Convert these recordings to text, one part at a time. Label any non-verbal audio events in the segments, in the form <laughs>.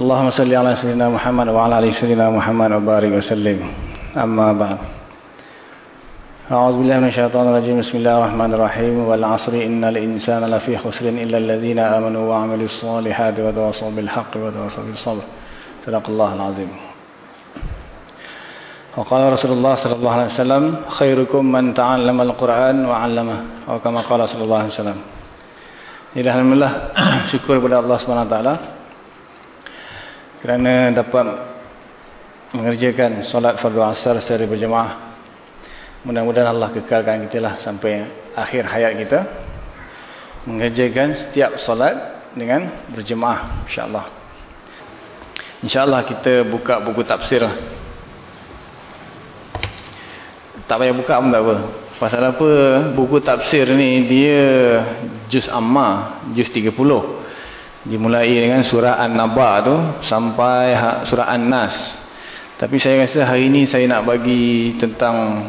اللهم صل على سيدنا محمد وعلى آل سيدنا محمد وبارك وسلم. أما بعد. أعوذ بالله من الشيطان الرجيم. بسم الله الرحمن الرحيم. والعصر إن الإنسان لفي خسر إلا الذين آمنوا وعملوا الصالحات وتواصوا بالحق وتواصوا بالصبر. صدق الله العظيم. وقال رسول الله صلى الله عليه وسلم خيركم من تعلم القرآن وعلمه. أو كما قال صلى الله عليه وسلم. Jadi Alhamdulillah syukur kepada Allah SWT kerana dapat mengerjakan solat fardu asar secara berjemaah. Mudah-mudahan Allah kekalkan kita lah sampai akhir hayat kita mengerjakan setiap solat dengan berjemaah insyaAllah. InsyaAllah kita buka buku tafsir lah. Tak payah buka pun tak apa. Pasal apa? Buku tafsir ni dia juz amma, juz 30. Dimulai dengan surah An-Naba tu sampai ha, surah An-Nas. Tapi saya rasa hari ni saya nak bagi tentang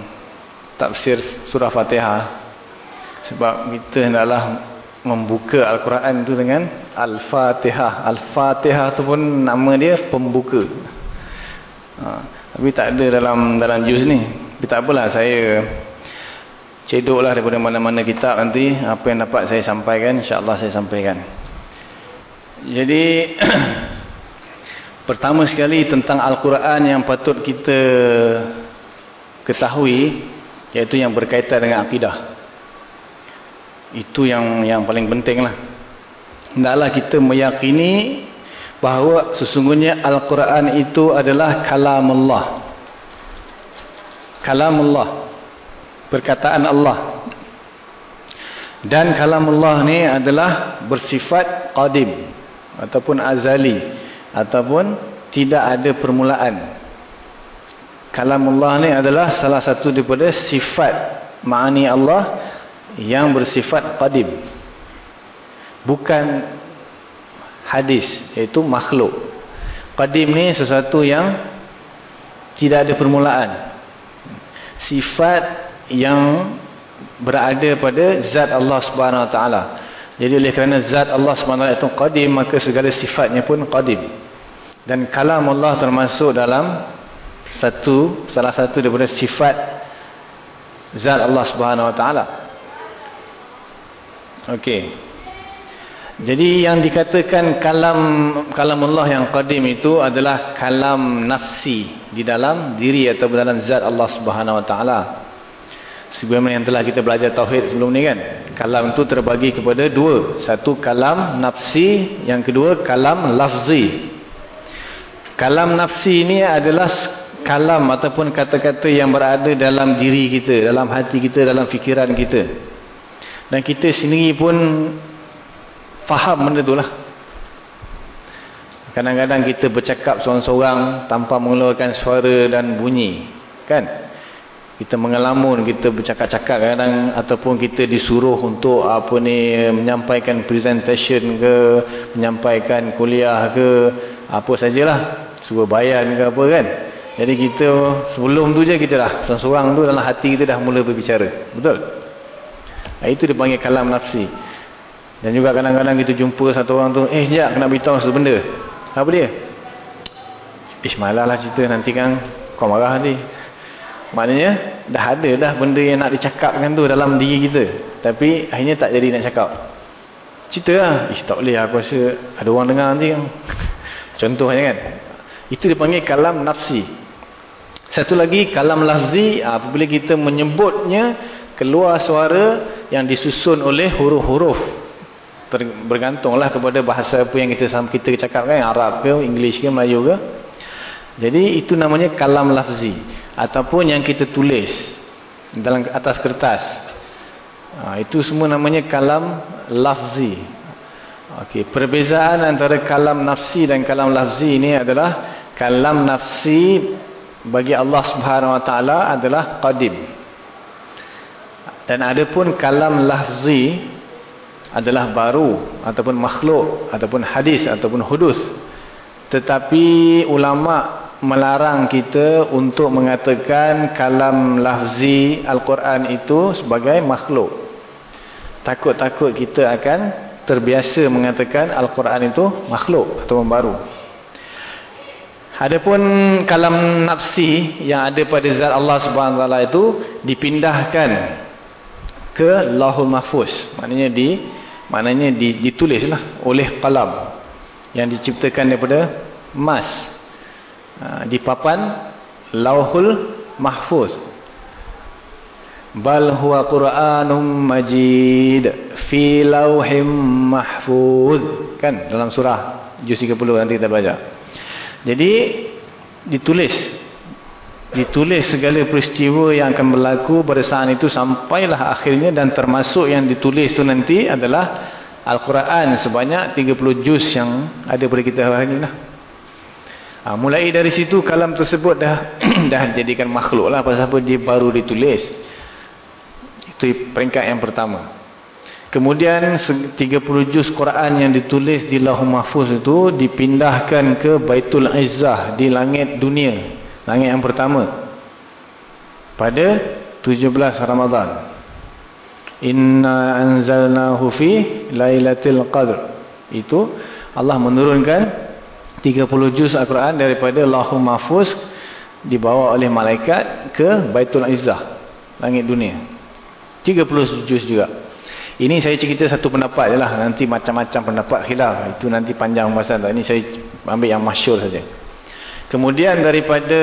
tafsir surah Fatihah. Sebab kita hendaklah membuka Al-Quran tu dengan Al-Fatihah. Al-Fatihah tu pun nama dia pembuka. Ha, tapi tak ada dalam dalam juz ni. Tapi tak apalah saya cedoklah daripada mana-mana kitab nanti apa yang dapat saya sampaikan insya-Allah saya sampaikan. Jadi <clears throat> pertama sekali tentang Al-Quran yang patut kita ketahui iaitu yang berkaitan dengan akidah. Itu yang yang paling pentinglah. Hendaklah kita meyakini bahawa sesungguhnya Al-Quran itu adalah kalam Allah kalam Allah perkataan Allah dan kalam Allah ni adalah bersifat qadim ataupun azali ataupun tidak ada permulaan. Kalam Allah ni adalah salah satu daripada sifat ma'ani Allah yang bersifat qadim. Bukan hadis iaitu makhluk. Qadim ni sesuatu yang tidak ada permulaan. Sifat yang berada pada zat Allah Subhanahu Wa Taala. Jadi oleh kerana zat Allah Taala itu qadim maka segala sifatnya pun qadim. Dan kalam Allah termasuk dalam satu salah satu daripada sifat zat Allah Subhanahu Wa Taala. Okey. Jadi yang dikatakan kalam kalam Allah yang qadim itu adalah kalam nafsi di dalam diri atau dalam zat Allah Subhanahu wa taala. Sebagaimana yang telah kita belajar tauhid sebelum ni kan. Kalam itu terbagi kepada dua. Satu kalam nafsi, yang kedua kalam lafzi. Kalam nafsi ini adalah kalam ataupun kata-kata yang berada dalam diri kita, dalam hati kita, dalam fikiran kita. Dan kita sendiri pun faham benda tu lah. Kadang-kadang kita bercakap seorang-seorang tanpa mengeluarkan suara dan bunyi. Kan? Kita mengelamun, kita bercakap-cakap kadang ataupun kita disuruh untuk apa ni menyampaikan presentation ke, menyampaikan kuliah ke, apa sajalah. Suruh bayan ke apa kan. Jadi kita sebelum tu je kita dah seorang-seorang tu dalam hati kita dah mula berbicara. Betul? Itu dipanggil kalam nafsi. Dan juga kadang-kadang kita jumpa satu orang tu, eh sekejap kena beritahu satu benda. Apa dia? Ish malah lah cerita nanti kan kau marah nanti. Maknanya dah ada dah benda yang nak dicakapkan tu dalam diri kita. Tapi akhirnya tak jadi nak cakap. Cerita lah. Ish tak boleh aku rasa ada orang dengar nanti kan. <laughs> Contohnya kan. Itu dipanggil kalam nafsi. Satu lagi kalam lafzi apabila kita menyebutnya keluar suara yang disusun oleh huruf-huruf bergantunglah kepada bahasa apa yang kita kita cakap kan Arab ke English ke Melayu ke jadi itu namanya kalam lafzi ataupun yang kita tulis dalam atas kertas ha, itu semua namanya kalam lafzi Okey, perbezaan antara kalam nafsi dan kalam lafzi ini adalah kalam nafsi bagi Allah Subhanahu Wa Taala adalah qadim. Dan ada pun kalam lafzi adalah baru ataupun makhluk ataupun hadis ataupun hudus. Tetapi ulama melarang kita untuk mengatakan kalam lafzi Al-Quran itu sebagai makhluk. Takut-takut kita akan terbiasa mengatakan Al-Quran itu makhluk atau baru. Adapun kalam nafsi yang ada pada zat Allah Subhanahu Wa itu dipindahkan ke Lahul Mahfuz. Maknanya di maknanya ditulislah oleh kalam yang diciptakan daripada emas di papan Lauhul Mahfuz. Bal huwa qur'anum majid fi lauhim mahfuz. Kan dalam surah juz 30 nanti kita baca jadi ditulis. Ditulis segala peristiwa yang akan berlaku pada saat itu sampailah akhirnya dan termasuk yang ditulis itu nanti adalah Al-Quran. Sebanyak 30 juz yang ada pada kita hari ini lah. Ha, mulai dari situ kalam tersebut dah <clears throat> dah jadikan makhluk lah pasal apa dia baru ditulis itu peringkat yang pertama. Kemudian 30 juz Quran yang ditulis di Lauh Mahfuz itu dipindahkan ke Baitul Izzah di langit dunia. Langit yang pertama. Pada 17 Ramadhan. Inna anzalnahu fi lailatul qadr. Itu Allah menurunkan 30 juz Al-Quran daripada Lauh Mahfuz dibawa oleh malaikat ke Baitul Izzah. Langit dunia. 30 juz juga. Ini saya cerita satu pendapat je lah. Nanti macam-macam pendapat khilaf. Itu nanti panjang pembahasan. Ini saya ambil yang masyur saja. Kemudian daripada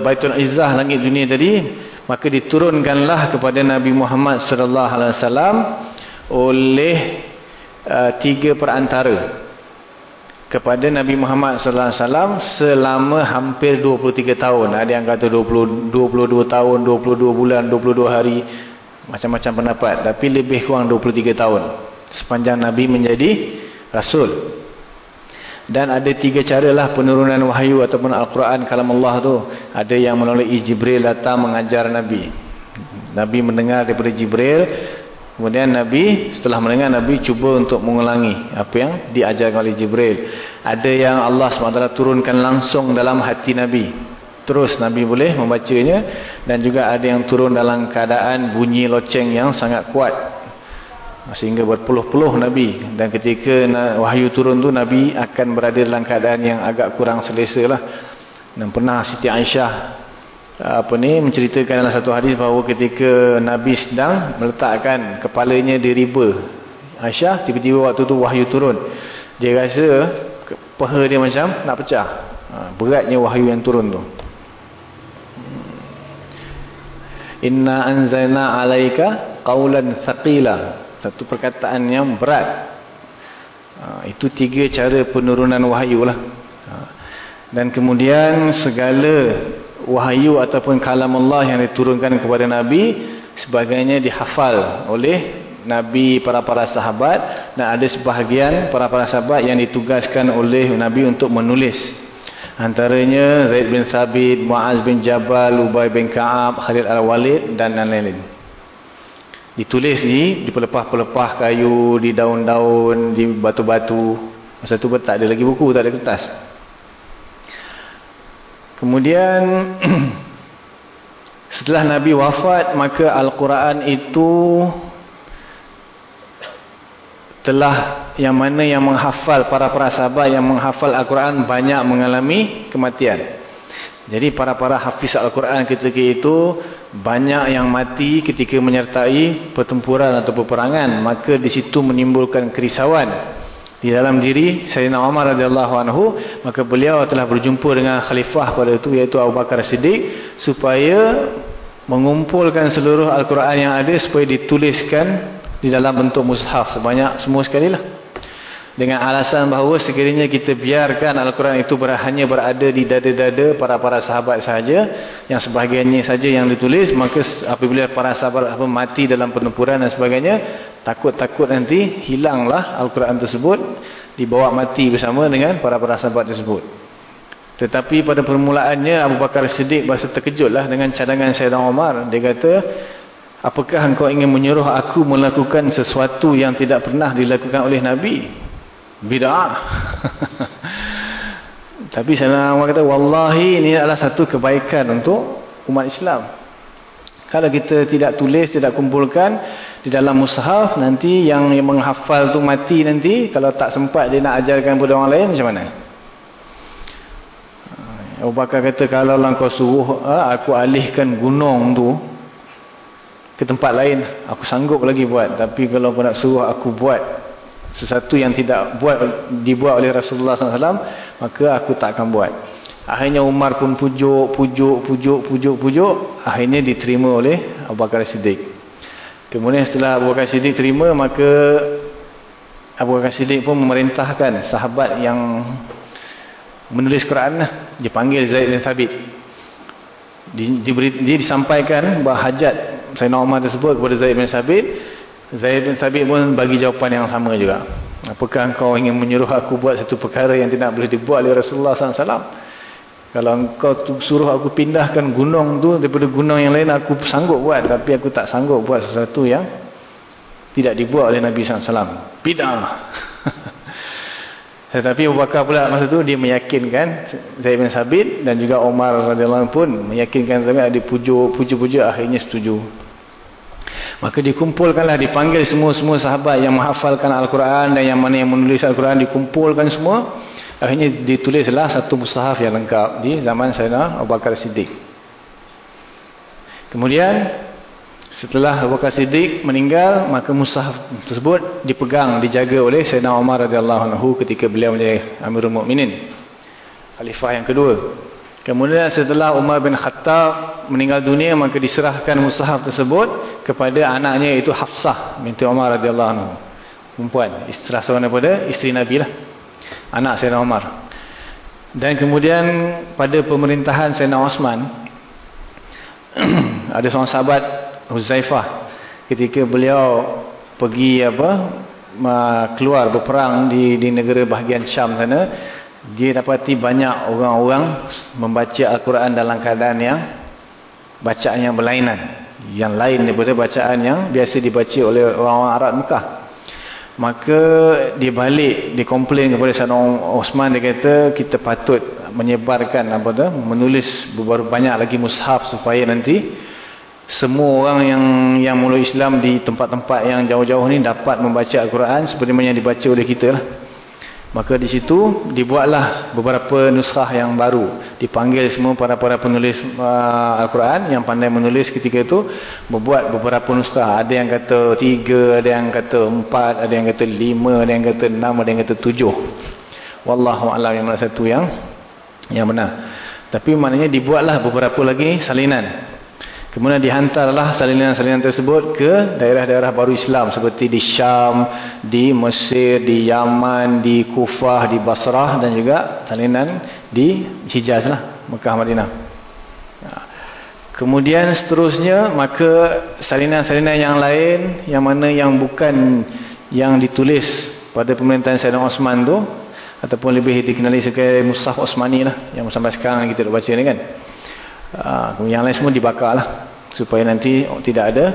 Baitul Izzah langit dunia tadi, maka diturunkanlah kepada Nabi Muhammad sallallahu alaihi wasallam oleh uh, tiga perantara kepada Nabi Muhammad sallallahu alaihi wasallam selama hampir 23 tahun. Ada yang kata 20 22 tahun, 22 bulan, 22 hari, macam-macam pendapat. Tapi lebih kurang 23 tahun sepanjang Nabi menjadi Rasul. Dan ada tiga cara lah penurunan wahyu ataupun Al-Quran kalam Allah tu. Ada yang melalui Jibril datang mengajar Nabi. Nabi mendengar daripada Jibril kemudian Nabi setelah mendengar Nabi cuba untuk mengulangi apa yang diajarkan oleh Jibril. Ada yang Allah SWT turunkan langsung dalam hati Nabi. Terus Nabi boleh membacanya dan juga ada yang turun dalam keadaan bunyi loceng yang sangat kuat. Sehingga berpuluh-puluh Nabi. Dan ketika wahyu turun tu Nabi akan berada dalam keadaan yang agak kurang selesa lah. Dan pernah Siti Aisyah apa ni menceritakan dalam satu hadis bahawa ketika Nabi sedang meletakkan kepalanya di riba Aisyah tiba-tiba waktu tu wahyu turun dia rasa peha dia macam nak pecah ha, beratnya wahyu yang turun tu Inna anzalna alaika qawlan thaqila. Satu perkataan yang berat. Ha, itu tiga cara penurunan wahyu lah. Ha, dan kemudian segala wahyu ataupun kalam Allah yang diturunkan kepada Nabi. Sebagainya dihafal oleh Nabi para-para sahabat. Dan ada sebahagian para-para sahabat yang ditugaskan oleh Nabi untuk menulis. Antaranya Zaid bin Thabit, Muaz bin Jabal, Ubay bin Ka'ab, Khalid al-Walid dan lain-lain. Ditulis di di pelepah-pelepah kayu, di daun-daun, di batu-batu. Masa tu tak ada lagi buku, tak ada kertas. Kemudian <clears throat> setelah Nabi wafat, maka Al-Quran itu telah yang mana yang menghafal para-para sahabat yang menghafal Al-Quran banyak mengalami kematian. Jadi para-para hafiz Al-Quran ketika itu banyak yang mati ketika menyertai pertempuran atau peperangan. Maka di situ menimbulkan kerisauan di dalam diri Sayyidina Umar radhiyallahu anhu. Maka beliau telah berjumpa dengan khalifah pada itu iaitu Abu Bakar Siddiq supaya mengumpulkan seluruh Al-Quran yang ada supaya dituliskan di dalam bentuk mushaf sebanyak semua sekali lah dengan alasan bahawa sekiranya kita biarkan Al-Quran itu hanya berada di dada-dada para-para sahabat sahaja yang sebahagiannya saja yang ditulis maka apabila para sahabat apa, mati dalam penempuran dan sebagainya takut-takut nanti hilanglah Al-Quran tersebut dibawa mati bersama dengan para-para sahabat tersebut. Tetapi pada permulaannya Abu Bakar Siddiq berasa terkejutlah dengan cadangan Sayyidina Umar dia kata apakah engkau ingin menyuruh aku melakukan sesuatu yang tidak pernah dilakukan oleh Nabi bid'ah. <laughs> Tapi saya nak kata wallahi ini adalah satu kebaikan untuk umat Islam. Kalau kita tidak tulis tidak kumpulkan di dalam mushaf nanti yang, yang menghafal tu mati nanti kalau tak sempat dia nak ajarkan kepada orang lain macam mana? Abu Bakar kata kalau lah kau suruh ha, aku alihkan gunung tu ke tempat lain aku sanggup lagi buat. Tapi kalau kau nak suruh aku buat sesuatu yang tidak buat dibuat oleh Rasulullah SAW maka aku tak akan buat. Akhirnya Umar pun pujuk pujuk pujuk pujuk pujuk. Akhirnya diterima oleh Abu Bakar Siddiq. Kemudian setelah Abu Bakar Siddiq terima maka Abu Bakar Siddiq pun memerintahkan sahabat yang menulis Quran lah. dia panggil Zaid bin Thabit. Dia disampaikan bahawa hajat Sayyidina Umar tersebut kepada Zaid bin Thabit Zaid bin Thabit pun bagi jawapan yang sama juga. Apakah engkau ingin menyuruh aku buat satu perkara yang tidak boleh dibuat oleh Rasulullah SAW? Kalau engkau suruh aku pindahkan gunung tu daripada gunung yang lain, aku sanggup buat. Tapi aku tak sanggup buat sesuatu yang tidak dibuat oleh Nabi SAW. Pindah. <laughs> Tetapi Abu Bakar pula masa tu dia meyakinkan Zaid bin Sabit dan juga Omar radhiyallahu pun meyakinkan Zaid dipujuk pujuk-pujuk akhirnya setuju. Maka dikumpulkanlah, dipanggil semua-semua sahabat yang menghafalkan Al-Quran dan yang mana yang menulis Al-Quran, dikumpulkan semua. Akhirnya ditulislah satu mushaf yang lengkap di zaman Sayyidina Abu Bakar Siddiq. Kemudian, setelah Abu Bakar Siddiq meninggal, maka mushaf tersebut dipegang, dijaga oleh Sayyidina Umar radhiyallahu anhu ketika beliau menjadi Amirul Mukminin, Khalifah yang kedua. Kemudian setelah Umar bin Khattab meninggal dunia maka diserahkan mushaf tersebut kepada anaknya iaitu Hafsah binti Umar radhiyallahu anhu. Perempuan, isteri seorang daripada isteri Nabi lah. Anak Sayyidina Umar. Dan kemudian pada pemerintahan Sayyidina Osman <clears throat> ada seorang sahabat Huzaifah ketika beliau pergi apa keluar berperang di di negara bahagian Syam sana dia dapati banyak orang-orang membaca Al-Quran dalam keadaan yang bacaan yang berlainan. Yang lain daripada bacaan yang biasa dibaca oleh orang-orang Arab Mekah. Maka dia balik dia komplain kepada Sayyidina Osman dia kata kita patut menyebarkan apa tu menulis beberapa banyak lagi mushaf supaya nanti semua orang yang yang mula Islam di tempat-tempat yang jauh-jauh ni dapat membaca Al-Quran seperti yang dibaca oleh kita lah Maka di situ dibuatlah beberapa nusrah yang baru. Dipanggil semua para-para penulis uh, Al-Quran yang pandai menulis ketika itu. Membuat beberapa nusrah. Ada yang kata tiga, ada yang kata empat, ada yang kata lima, ada yang kata enam, ada yang kata tujuh. Wallahu'alam yang mana satu yang yang benar. Tapi maknanya dibuatlah beberapa lagi salinan. Kemudian dihantarlah salinan-salinan tersebut ke daerah-daerah baru Islam seperti di Syam, di Mesir, di Yaman, di Kufah, di Basrah dan juga salinan di Hijaz lah, Mekah Madinah. Ya. Kemudian seterusnya maka salinan-salinan yang lain yang mana yang bukan yang ditulis pada pemerintahan Sayyidina Osman tu ataupun lebih dikenali sebagai Musaf Osmani lah yang sampai sekarang kita dah baca ni kan. Uh, yang lain semua dibakar lah supaya nanti tidak ada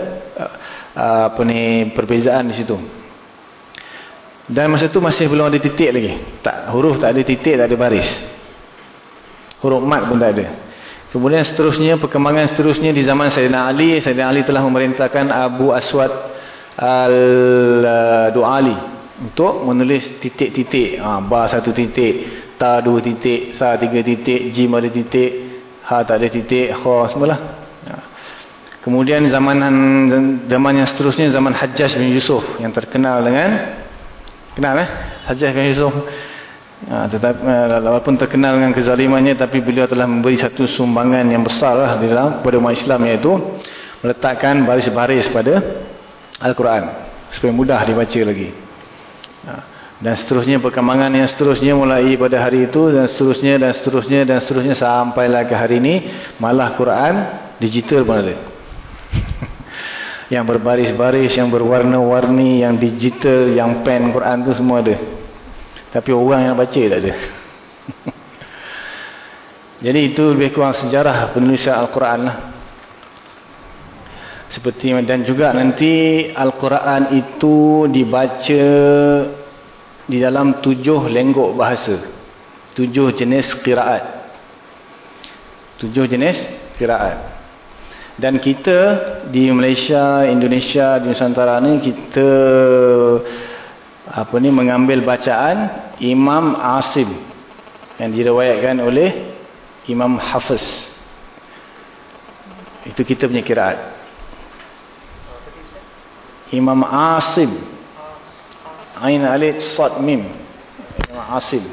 uh, apa ni perbezaan di situ. Dan masa tu masih belum ada titik lagi. Tak huruf tak ada titik, tak ada baris. Huruf mat pun tak ada. Kemudian seterusnya perkembangan seterusnya di zaman Sayyidina Ali, Sayyidina Ali telah memerintahkan Abu Aswad Al-Du'ali untuk menulis titik-titik. Ha, ba satu titik, ta dua titik, sa tiga titik, jim ada titik, ha tak ada titik kha semualah ha. kemudian zaman zaman yang seterusnya zaman Hajjaj bin Yusuf yang terkenal dengan kenal eh Hajjaj bin Yusuf ha, tetapi eh, walaupun terkenal dengan kezalimannya tapi beliau telah memberi satu sumbangan yang besar lah di dalam kepada umat Islam iaitu meletakkan baris-baris pada Al-Quran supaya mudah dibaca lagi ha. Dan seterusnya perkembangan yang seterusnya mulai pada hari itu dan seterusnya dan seterusnya dan seterusnya sampailah ke hari ini malah Quran digital pun ada. <laughs> Yang berbaris-baris yang berwarna-warni yang digital yang pen Quran tu semua ada. Tapi orang yang baca tak ada. <laughs> Jadi itu lebih kurang sejarah penulisan Al-Quran lah. Seperti dan juga nanti Al-Quran itu dibaca di dalam tujuh lenggok bahasa. Tujuh jenis kiraat. Tujuh jenis kiraat. Dan kita di Malaysia, Indonesia, di Nusantara ni kita apa ni mengambil bacaan Imam Asim yang diriwayatkan oleh Imam Hafiz. Itu kita punya kiraat. Imam Asim Ain alif sad mim. Asim.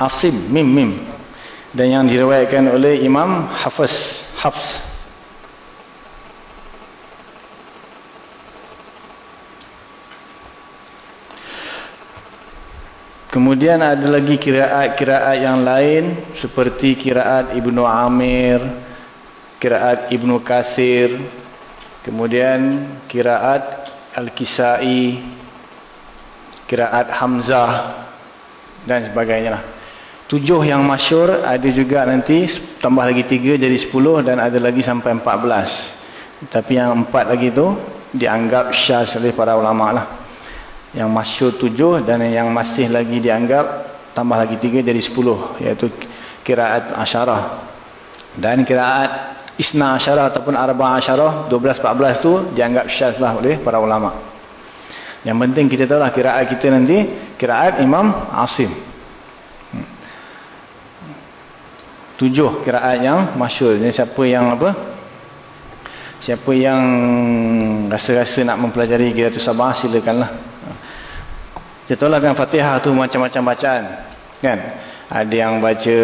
Asim mim mim. Dan yang diriwayatkan oleh Imam Hafiz Hafs. Kemudian ada lagi kiraat-kiraat yang lain seperti kiraat Ibnu Amir, kiraat Ibnu Kasir, kemudian kiraat Al-Kisai, kiraat Hamzah dan sebagainya lah. Tujuh yang masyur ada juga nanti tambah lagi tiga jadi sepuluh dan ada lagi sampai empat belas. Tapi yang empat lagi tu dianggap syaz oleh para ulama lah. Yang masyur tujuh dan yang masih lagi dianggap tambah lagi tiga jadi sepuluh. Iaitu kiraat asyarah. Dan kiraat isna asyarah ataupun arba asyarah, dua belas, empat belas tu dianggap syaz lah oleh para ulama'. Yang penting kita tahu lah kiraat kita nanti kiraat Imam Asim. Hmm. Tujuh kiraat yang masyur. Jadi siapa yang apa? Siapa yang rasa-rasa nak mempelajari kiraat sabah silakanlah. Kita tahu lah kan Fatihah tu macam-macam bacaan. Kan? Ada yang baca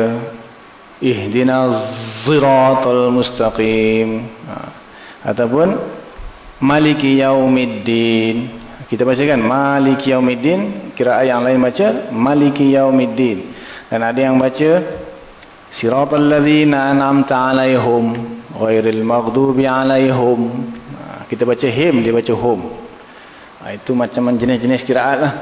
Ihdina ziratul mustaqim. Ha. Ataupun Maliki yaumiddin. Kita bacakan Maliki Yaumiddin, kira yang lain baca Maliki Yaumiddin. Dan ada yang baca Siratal ladzina an'amta 'alaihim ghairil maghdubi 'alaihim. Ha, kita baca him, dia baca hum. Ha, itu macam jenis-jenis kiraat lah.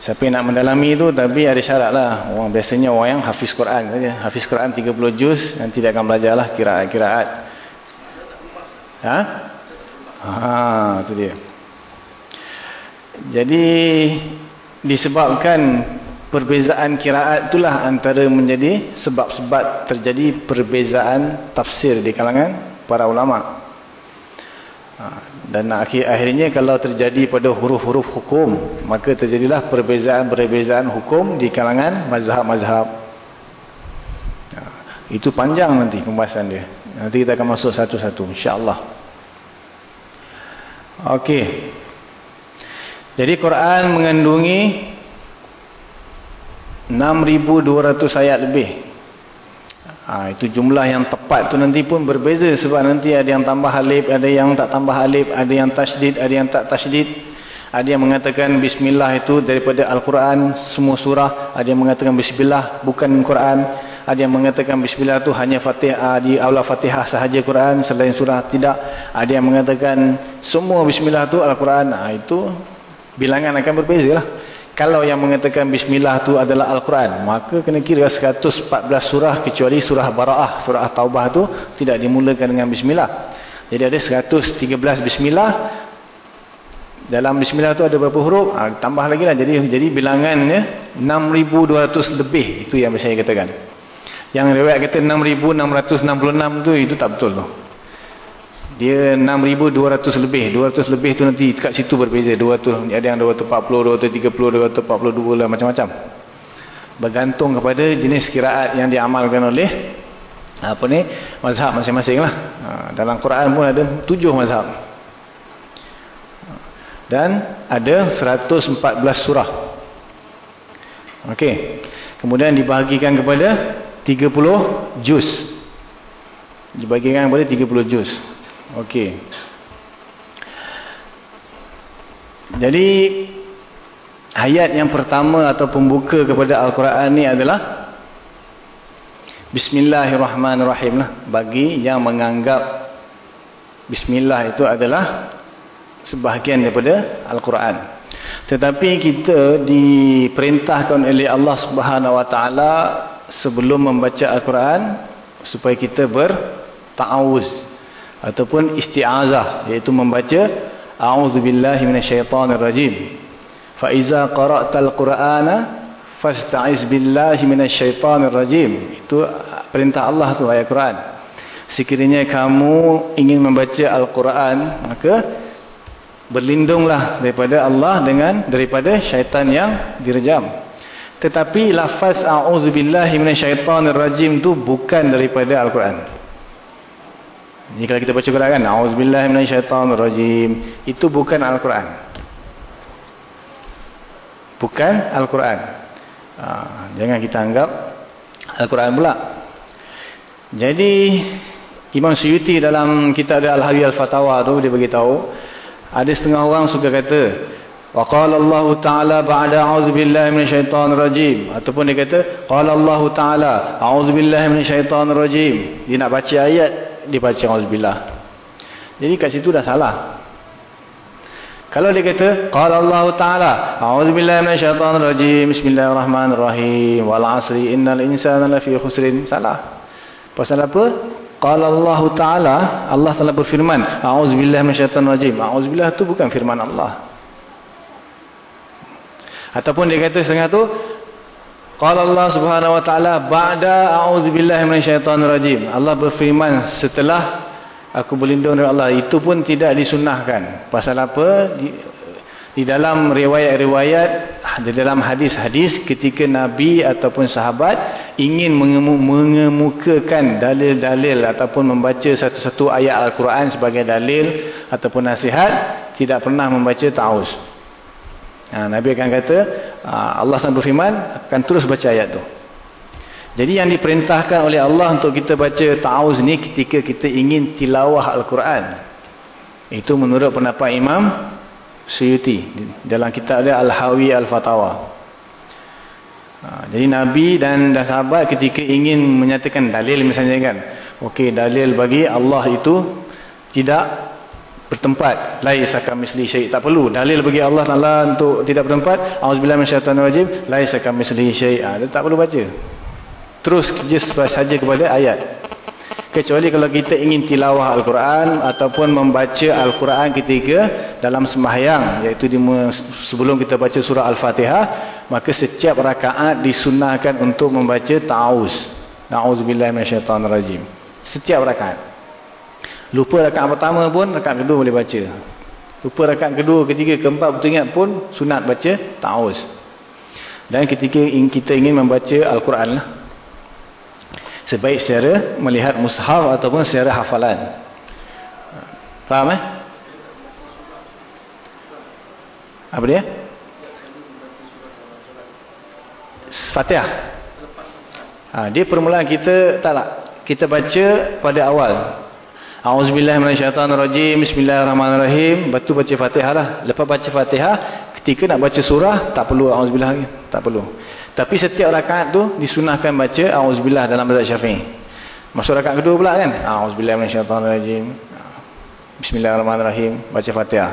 Siapa yang nak mendalami itu tapi ada syarat lah. Orang biasanya orang yang hafiz Quran saja. Hafiz Quran 30 juz nanti dia akan belajar lah kiraat-kiraat. Ha? Ha, itu dia. Jadi disebabkan perbezaan kiraat itulah antara menjadi sebab-sebab terjadi perbezaan tafsir di kalangan para ulama. Ha, dan akhir akhirnya kalau terjadi pada huruf-huruf hukum, maka terjadilah perbezaan-perbezaan hukum di kalangan mazhab-mazhab. Ha, itu panjang nanti pembahasan dia. Nanti kita akan masuk satu-satu insya-Allah. Okey. Jadi Quran mengandungi 6,200 ayat lebih. Ha, itu jumlah yang tepat tu nanti pun berbeza sebab nanti ada yang tambah alif, ada yang tak tambah alif, ada yang tasydid, ada yang tak tasydid. Ada yang mengatakan bismillah itu daripada Al-Quran semua surah, ada yang mengatakan bismillah bukan Quran, ada yang mengatakan bismillah itu hanya Fatihah di aula Fatihah sahaja Quran selain surah tidak. Ada yang mengatakan semua bismillah itu Al-Quran. Ha, itu bilangan akan berbeza lah. Kalau yang mengatakan bismillah tu adalah Al-Quran, maka kena kira 114 surah kecuali surah Bara'ah, surah Taubah tu tidak dimulakan dengan bismillah. Jadi ada 113 bismillah. Dalam bismillah tu ada berapa huruf? Ha, tambah lagi lah. Jadi, jadi bilangannya 6,200 lebih. Itu yang saya katakan. Yang riwayat kata 6,666 tu, itu tak betul tu. Dia 6,200 lebih. 200 lebih tu nanti kat situ berbeza. 200, ada yang 240, 230, 242 lah macam-macam. Bergantung kepada jenis kiraat yang diamalkan oleh apa ni mazhab masing-masing lah. Ha, dalam Quran pun ada tujuh mazhab. Dan ada 114 surah. Okey. Kemudian dibahagikan kepada 30 juz. Dibahagikan kepada 30 juz. Okey. Jadi ayat yang pertama atau pembuka kepada Al-Quran ni adalah Bismillahirrahmanirrahim lah. Bagi yang menganggap Bismillah itu adalah sebahagian daripada Al-Quran. Tetapi kita diperintahkan oleh Allah Subhanahu Wa Taala sebelum membaca Al-Quran supaya kita berta'awuz ataupun isti'azah iaitu membaca a'udzubillahi minasyaitonirrajim. Fa iza qara'tal Qur'ana fasta'iz billahi minasyaitonirrajim. Itu perintah Allah tu ayat Quran. Sekiranya kamu ingin membaca Al-Quran, maka berlindunglah daripada Allah dengan daripada syaitan yang direjam. Tetapi lafaz a'udzubillahi minasyaitonirrajim tu bukan daripada Al-Quran. Ini kalau kita baca Quran kan, a'udzubillahi minasyaitonirrajim, itu bukan Al-Quran. Bukan Al-Quran. Ha, jangan kita anggap Al-Quran pula. Jadi Imam Suyuti dalam kitab Al-Hawi Al-Fatawa tu dia beritahu ada setengah orang suka kata wa qala Allah Taala ba'da a'udzu billahi minasyaitonir rajim ataupun dia kata qala Allah Taala a'udzu billahi minasyaitonir rajim dia nak baca ayat dia baca auzubillah jadi kat situ dah salah. Kalau dia kata qala Allah Taala a'udzu billahi minasyaitonir rajim bismillahirrahmanirrahim wal 'asri innal insana lafi khusrin. Salah. Pasal apa? Qala Allah Ta'ala, Allah telah berfirman, A'udzubillah minasyaitonir rajim. A'udzubillah itu bukan firman Allah. Ataupun dia kata setengah tu, Qala Allah Subhanahu wa taala ba'da a'udzubillahi minasyaitonir rajim. Allah berfirman setelah aku berlindung dari Allah, itu pun tidak disunahkan. Pasal apa? Di, di dalam riwayat-riwayat, di dalam hadis-hadis ketika Nabi ataupun sahabat ingin mengemukakan dalil-dalil ataupun membaca satu-satu ayat Al-Quran sebagai dalil ataupun nasihat, tidak pernah membaca ta'us. Ha, Nabi akan kata, ha, Allah SWT berfirman, akan terus baca ayat tu. Jadi yang diperintahkan oleh Allah untuk kita baca ta'us ni ketika kita ingin tilawah Al-Quran. Itu menurut pendapat Imam Suyuti dalam kitab dia Al-Hawi Al-Fatawa. Ha, jadi Nabi dan, dan sahabat ketika ingin menyatakan dalil misalnya kan. Okey, dalil bagi Allah itu tidak bertempat. Laisa kamisli syai' tak perlu. Dalil bagi Allah Taala untuk tidak bertempat. Auzubillahi minasyaitonir rajim. Laisa kamisli syai'. Ha, tak perlu baca. Terus just saja kepada ayat. Kecuali kalau kita ingin tilawah Al-Quran ataupun membaca Al-Quran ketika dalam sembahyang iaitu di, sebelum kita baca surah Al-Fatihah maka setiap rakaat disunahkan untuk membaca ta'awuz. Na'udzubillah minasyaitanir rajim. Setiap rakaat. Lupa rakaat pertama pun rakaat kedua boleh baca. Lupa rakaat kedua, ketiga, keempat betul ingat pun sunat baca ta'awuz. Dan ketika kita ingin membaca Al-Quran lah. Sebaik secara melihat mushaf ataupun secara hafalan. Faham eh? Apa dia? Fatihah. Ha, dia permulaan kita tak lah kita baca pada awal A'udzubillahiminasyaitanirrajim Bismillahirrahmanirrahim Lepas tu baca Fatihah lah Lepas baca Fatihah Ketika nak baca surah Tak perlu A'udzubillah Tak perlu tapi setiap rakaat tu disunahkan baca auzubillah dalam mazhab Syafi'i. Masuk rakaat kedua pula kan? Minasyaitonirrajim. Bismillahirrahmanirrahim. Baca Fatihah.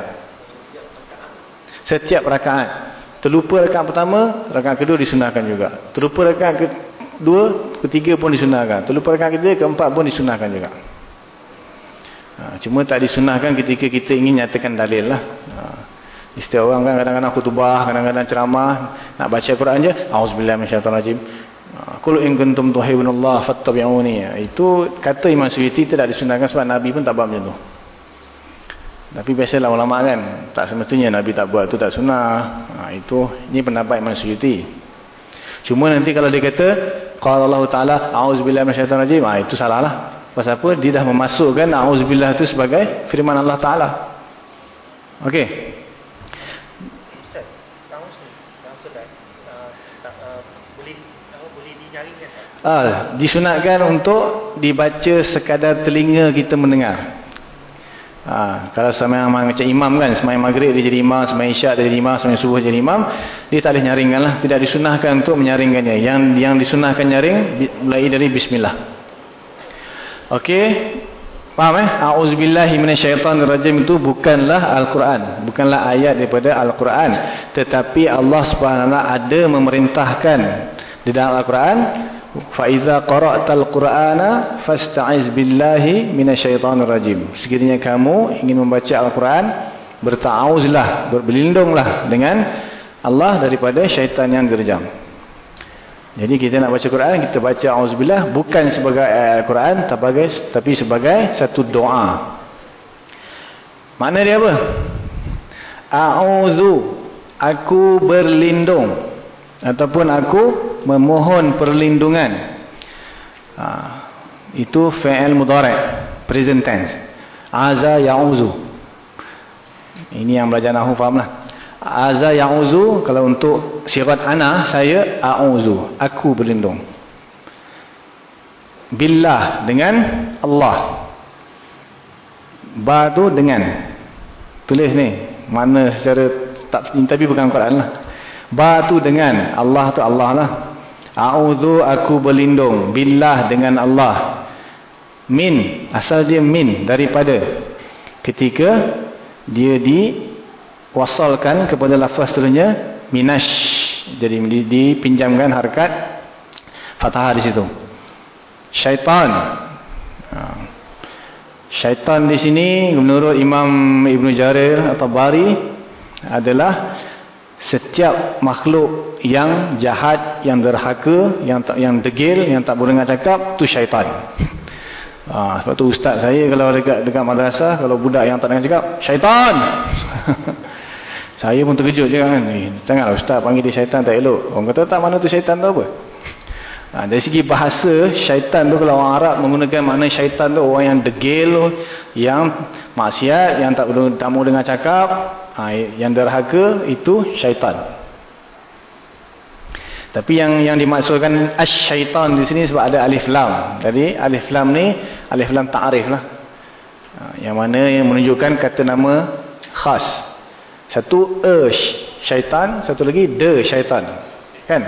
Setiap rakaat. Terlupa rakaat pertama, rakaat kedua disunahkan juga. Terlupa rakaat kedua, ketiga pun disunahkan. Terlupa rakaat ketiga, keempat pun disunahkan juga. Ha, cuma tak disunahkan ketika kita ingin nyatakan dalil lah. Ha. Setiap orang kan kadang-kadang khutbah, kadang-kadang ceramah, nak baca Quran je, auzubillahi minasyaitonirrajim. Qul in kuntum tuhibbunallah fattabi'uni. Itu kata Imam Suyuti tidak disunahkan sebab Nabi pun tak buat macam tu. Tapi biasalah ulama kan, tak semestinya Nabi tak buat tu tak sunnah. Ha, itu ini pendapat Imam Suyuti. Cuma nanti kalau dia kata qala Allah Taala auzubillahi minasyaitonirrajim, ha, itu salahlah. Pasal apa? Dia dah memasukkan auzubillah itu sebagai firman Allah Taala. Okey. Ah, disunatkan untuk dibaca sekadar telinga kita mendengar. Ha, kalau semayang macam imam kan, semayang maghrib dia jadi imam, semayang isyak dia jadi imam, semayang subuh jadi imam, dia tak boleh nyaringkan lah. Tidak disunahkan untuk menyaringkannya. Yang yang disunahkan nyaring, mulai dari bismillah. Okey. Faham eh? A'udzubillahi minasyaitanirrajim itu bukanlah Al-Quran. Bukanlah ayat daripada Al-Quran. Tetapi Allah SWT ada memerintahkan di dalam Al-Quran Faiza qara'tal Qur'ana fasta'iz billahi minasyaitonir rajim. Sekiranya kamu ingin membaca Al-Quran, berta'awuzlah, berlindunglah dengan Allah daripada syaitan yang gerjam. Jadi kita nak baca Quran, kita baca auzubillah bukan sebagai Al-Quran tapi sebagai satu doa. Mana dia apa? A'udzu aku berlindung ataupun aku memohon perlindungan ha, itu fi'il mudhari' present tense aza ya'uzu ini yang belajar nahu fahamlah aza ya'uzu kalau untuk syirat ana saya a'uzu aku berlindung billah dengan Allah ba tu dengan tulis ni mana secara tak tapi bukan Quran lah Ba tu dengan Allah tu Allah lah. A'udhu aku berlindung. Billah dengan Allah. Min. Asal dia min. Daripada. Ketika dia diwasalkan kepada lafaz seterusnya. Minash. Jadi dipinjamkan harkat. Fathah di situ. Syaitan. Ha. Syaitan di sini menurut Imam Ibn Jarir atau Bari adalah setiap makhluk yang jahat, yang derhaka, yang tak, yang degil, yang tak boleh cakap, tu syaitan. Ha, sebab tu ustaz saya kalau dekat dekat madrasah, kalau budak yang tak dengar cakap, syaitan. <laughs> saya pun terkejut je kan. Eh, janganlah ustaz panggil dia syaitan tak elok. Orang kata tak mana tu syaitan tu apa? Ha, dari segi bahasa, syaitan tu kalau orang Arab menggunakan makna syaitan tu orang yang degil, yang maksiat, yang tak tamu dengar cakap, Ha, yang derhaka itu syaitan. Tapi yang yang dimaksudkan asy-syaitan di sini sebab ada alif lam. Jadi alif lam ni alif lam ta'rif lah. Ha, yang mana yang menunjukkan kata nama khas. Satu e syaitan, satu lagi de syaitan. Kan?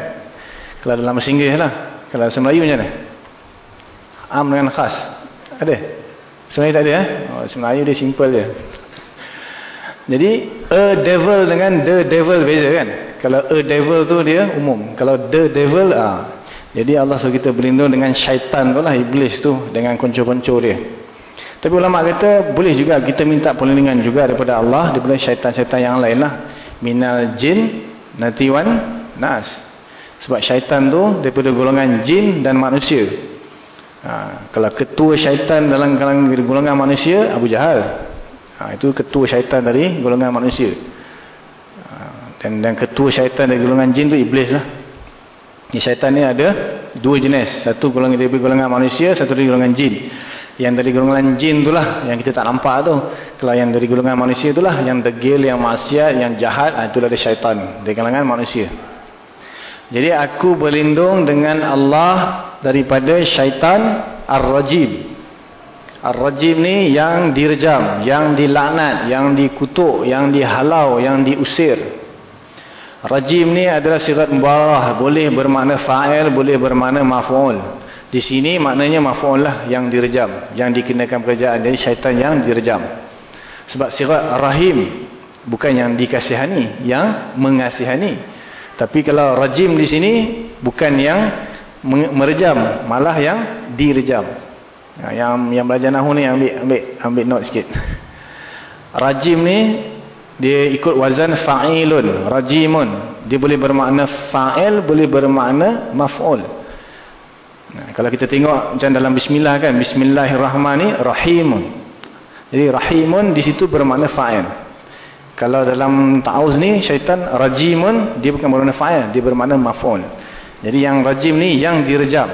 Kalau dalam bahasa Inggeris lah. Kalau dalam Melayu macam mana? Am dengan khas. Ada? Sebenarnya tak ada eh? Oh, Melayu dia simple je. Jadi a devil dengan the devil beza kan? Kalau a devil tu dia umum. Kalau the devil ah. Jadi Allah suruh kita berlindung dengan syaitan tu lah iblis tu dengan konco-konco dia. Tapi ulama kata boleh juga kita minta perlindungan juga daripada Allah daripada syaitan-syaitan yang lain lah. Minal jin natiwan nas. Sebab syaitan tu daripada golongan jin dan manusia. Ha, kalau ketua syaitan dalam golongan manusia Abu Jahal Ha, itu ketua syaitan dari golongan manusia. Ha, dan dan ketua syaitan dari golongan jin tu iblis lah. Ni syaitan ni ada dua jenis. Satu golongan dari golongan manusia, satu dari golongan jin. Yang dari golongan jin tu lah yang kita tak nampak tu. Kalau yang dari golongan manusia tu lah yang degil, yang maksiat, yang jahat, ha, itulah dari syaitan dari golongan manusia. Jadi aku berlindung dengan Allah daripada syaitan ar-rajim. Ar-Rajim ni yang direjam, yang dilaknat, yang dikutuk, yang dihalau, yang diusir. Rajim ni adalah sirat mubarah, boleh bermakna fa'il, boleh bermakna maf'ul. Di sini maknanya maf'ul lah yang direjam, yang dikenakan pekerjaan. Jadi syaitan yang direjam. Sebab sirat rahim bukan yang dikasihani, yang mengasihani. Tapi kalau rajim di sini bukan yang merejam, malah yang direjam. Ha, yang yang belajar nahu ni ambil ambil ambil note sikit. <laughs> Rajim ni dia ikut wazan fa'ilun, rajimun. Dia boleh bermakna fa'il, boleh bermakna maf'ul. Nah, kalau kita tengok macam dalam bismillah kan, bismillahirrahmanirrahim. Jadi rahimun di situ bermakna fa'il. Kalau dalam ta'awuz ni syaitan rajimun dia bukan bermakna fa'il, dia bermakna maf'ul. Jadi yang rajim ni yang direjam.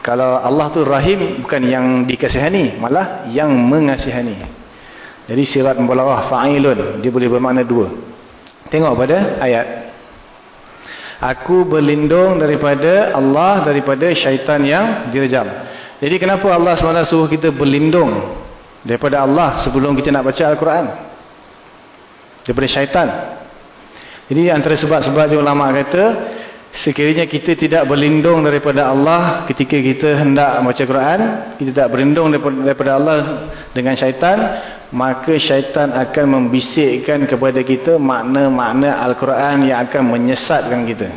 Kalau Allah tu rahim bukan yang dikasihani, malah yang mengasihani. Jadi sirat mubalaghah fa'ilun, dia boleh bermakna dua. Tengok pada ayat. Aku berlindung daripada Allah daripada syaitan yang direjam. Jadi kenapa Allah SWT suruh kita berlindung daripada Allah sebelum kita nak baca Al-Quran daripada syaitan jadi antara sebab-sebab ulama kata sekiranya kita tidak berlindung daripada Allah ketika kita hendak baca Quran kita tidak berlindung daripada Allah dengan syaitan maka syaitan akan membisikkan kepada kita makna-makna Al-Quran yang akan menyesatkan kita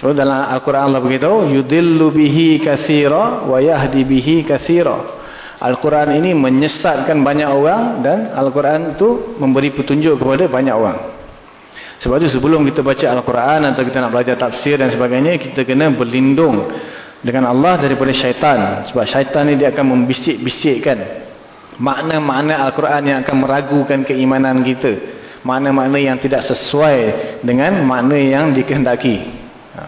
sebab dalam Al-Quran Allah beritahu yudillu bihi kathira wa yahdi bihi kathira Al-Quran ini menyesatkan banyak orang dan Al-Quran itu memberi petunjuk kepada banyak orang. Sebab itu sebelum kita baca Al-Quran atau kita nak belajar tafsir dan sebagainya, kita kena berlindung dengan Allah daripada syaitan. Sebab syaitan ini dia akan membisik-bisikkan makna-makna Al-Quran yang akan meragukan keimanan kita. Makna-makna yang tidak sesuai dengan makna yang dikehendaki. Ha.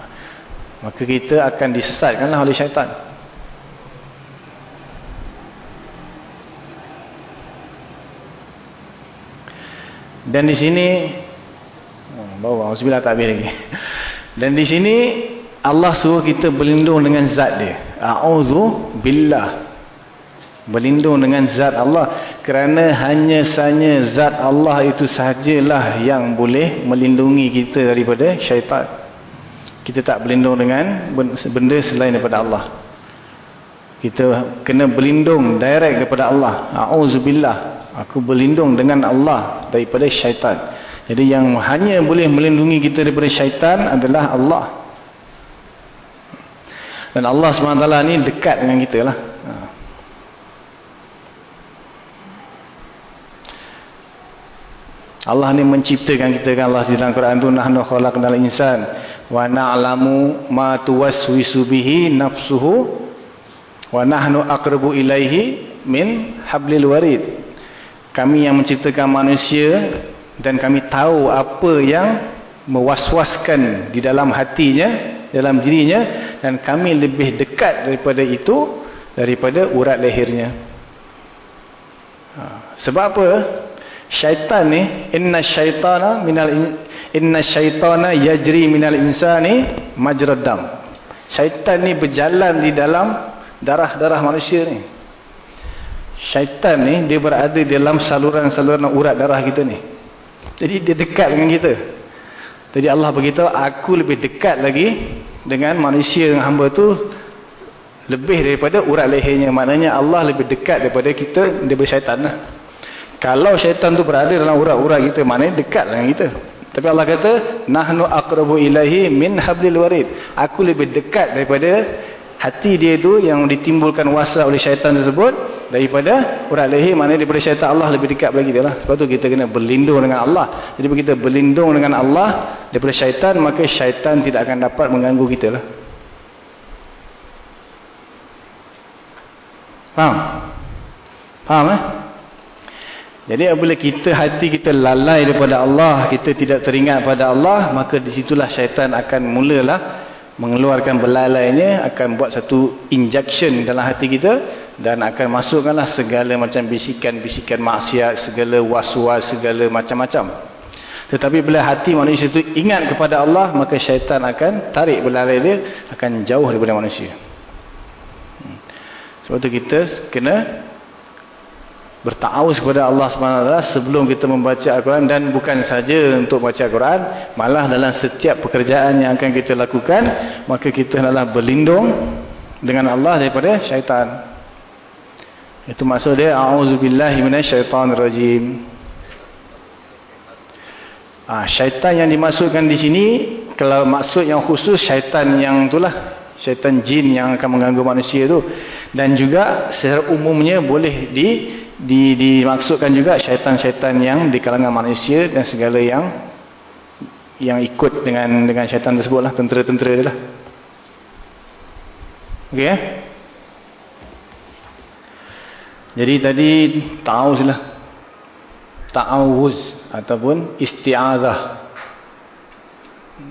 Maka kita akan disesatkanlah oleh syaitan. Dan di sini bawa auzubillah tak habis lagi. Dan di sini Allah suruh kita berlindung dengan zat dia. A'udzu billah. Berlindung dengan zat Allah kerana hanya sahaja zat Allah itu sahajalah yang boleh melindungi kita daripada syaitan. Kita tak berlindung dengan benda selain daripada Allah. Kita kena berlindung direct kepada Allah. A'udzubillah. Aku berlindung dengan Allah daripada syaitan. Jadi yang hanya boleh melindungi kita daripada syaitan adalah Allah. Dan Allah SWT ni dekat dengan kita lah. Ha. Allah ni menciptakan kita kan Allah di dalam Quran tu nahnu khalaqnal insan wa na'lamu ma tuwaswisu bihi nafsuhu wa nahnu aqrabu ilaihi min hablil warid kami yang menciptakan manusia dan kami tahu apa yang mewaswaskan di dalam hatinya, dalam dirinya dan kami lebih dekat daripada itu daripada urat lehernya. Ha. Sebab apa? Syaitan ni, inna syaitana minal in, inna syaitana yajri minal insani majradam. Syaitan ni berjalan di dalam darah-darah manusia ni. Syaitan ni dia berada dalam saluran-saluran urat darah kita ni. Jadi dia dekat dengan kita. Jadi Allah beritahu aku lebih dekat lagi dengan manusia yang hamba tu lebih daripada urat lehernya. Maknanya Allah lebih dekat daripada kita daripada syaitan lah. Kalau syaitan tu berada dalam urat-urat kita, maknanya dekat dengan kita. Tapi Allah kata, Nahnu akrabu ilahi min hablil warid. Aku lebih dekat daripada hati dia itu yang ditimbulkan wasa oleh syaitan tersebut daripada urat leher mana daripada syaitan Allah lebih dekat lagi dia lah sebab tu kita kena berlindung dengan Allah jadi bila kita berlindung dengan Allah daripada syaitan maka syaitan tidak akan dapat mengganggu kita lah faham? faham eh? jadi apabila kita hati kita lalai daripada Allah kita tidak teringat pada Allah maka disitulah syaitan akan mulalah mengeluarkan belalainya akan buat satu injection dalam hati kita dan akan masukkanlah segala macam bisikan-bisikan maksiat, segala was-was, segala macam-macam. Tetapi bila hati manusia itu ingat kepada Allah, maka syaitan akan tarik belalai dia, akan jauh daripada manusia. Hmm. Sebab itu kita kena bertawus kepada Allah SWT sebelum kita membaca Al-Quran dan bukan saja untuk baca Al-Quran malah dalam setiap pekerjaan yang akan kita lakukan maka kita adalah berlindung dengan Allah daripada syaitan. Itu maksud dia a'udzubillahi minasyaitanirrajim ah syaitan yang dimasukkan di sini kalau maksud yang khusus syaitan yang itulah syaitan jin yang akan mengganggu manusia itu. Dan juga secara umumnya boleh di di, dimaksudkan juga syaitan-syaitan yang di kalangan manusia dan segala yang yang ikut dengan dengan syaitan tersebut lah, tentera-tentera dia lah. Okey eh? Jadi tadi ta'awuz lah. Ta'awuz ataupun isti'azah.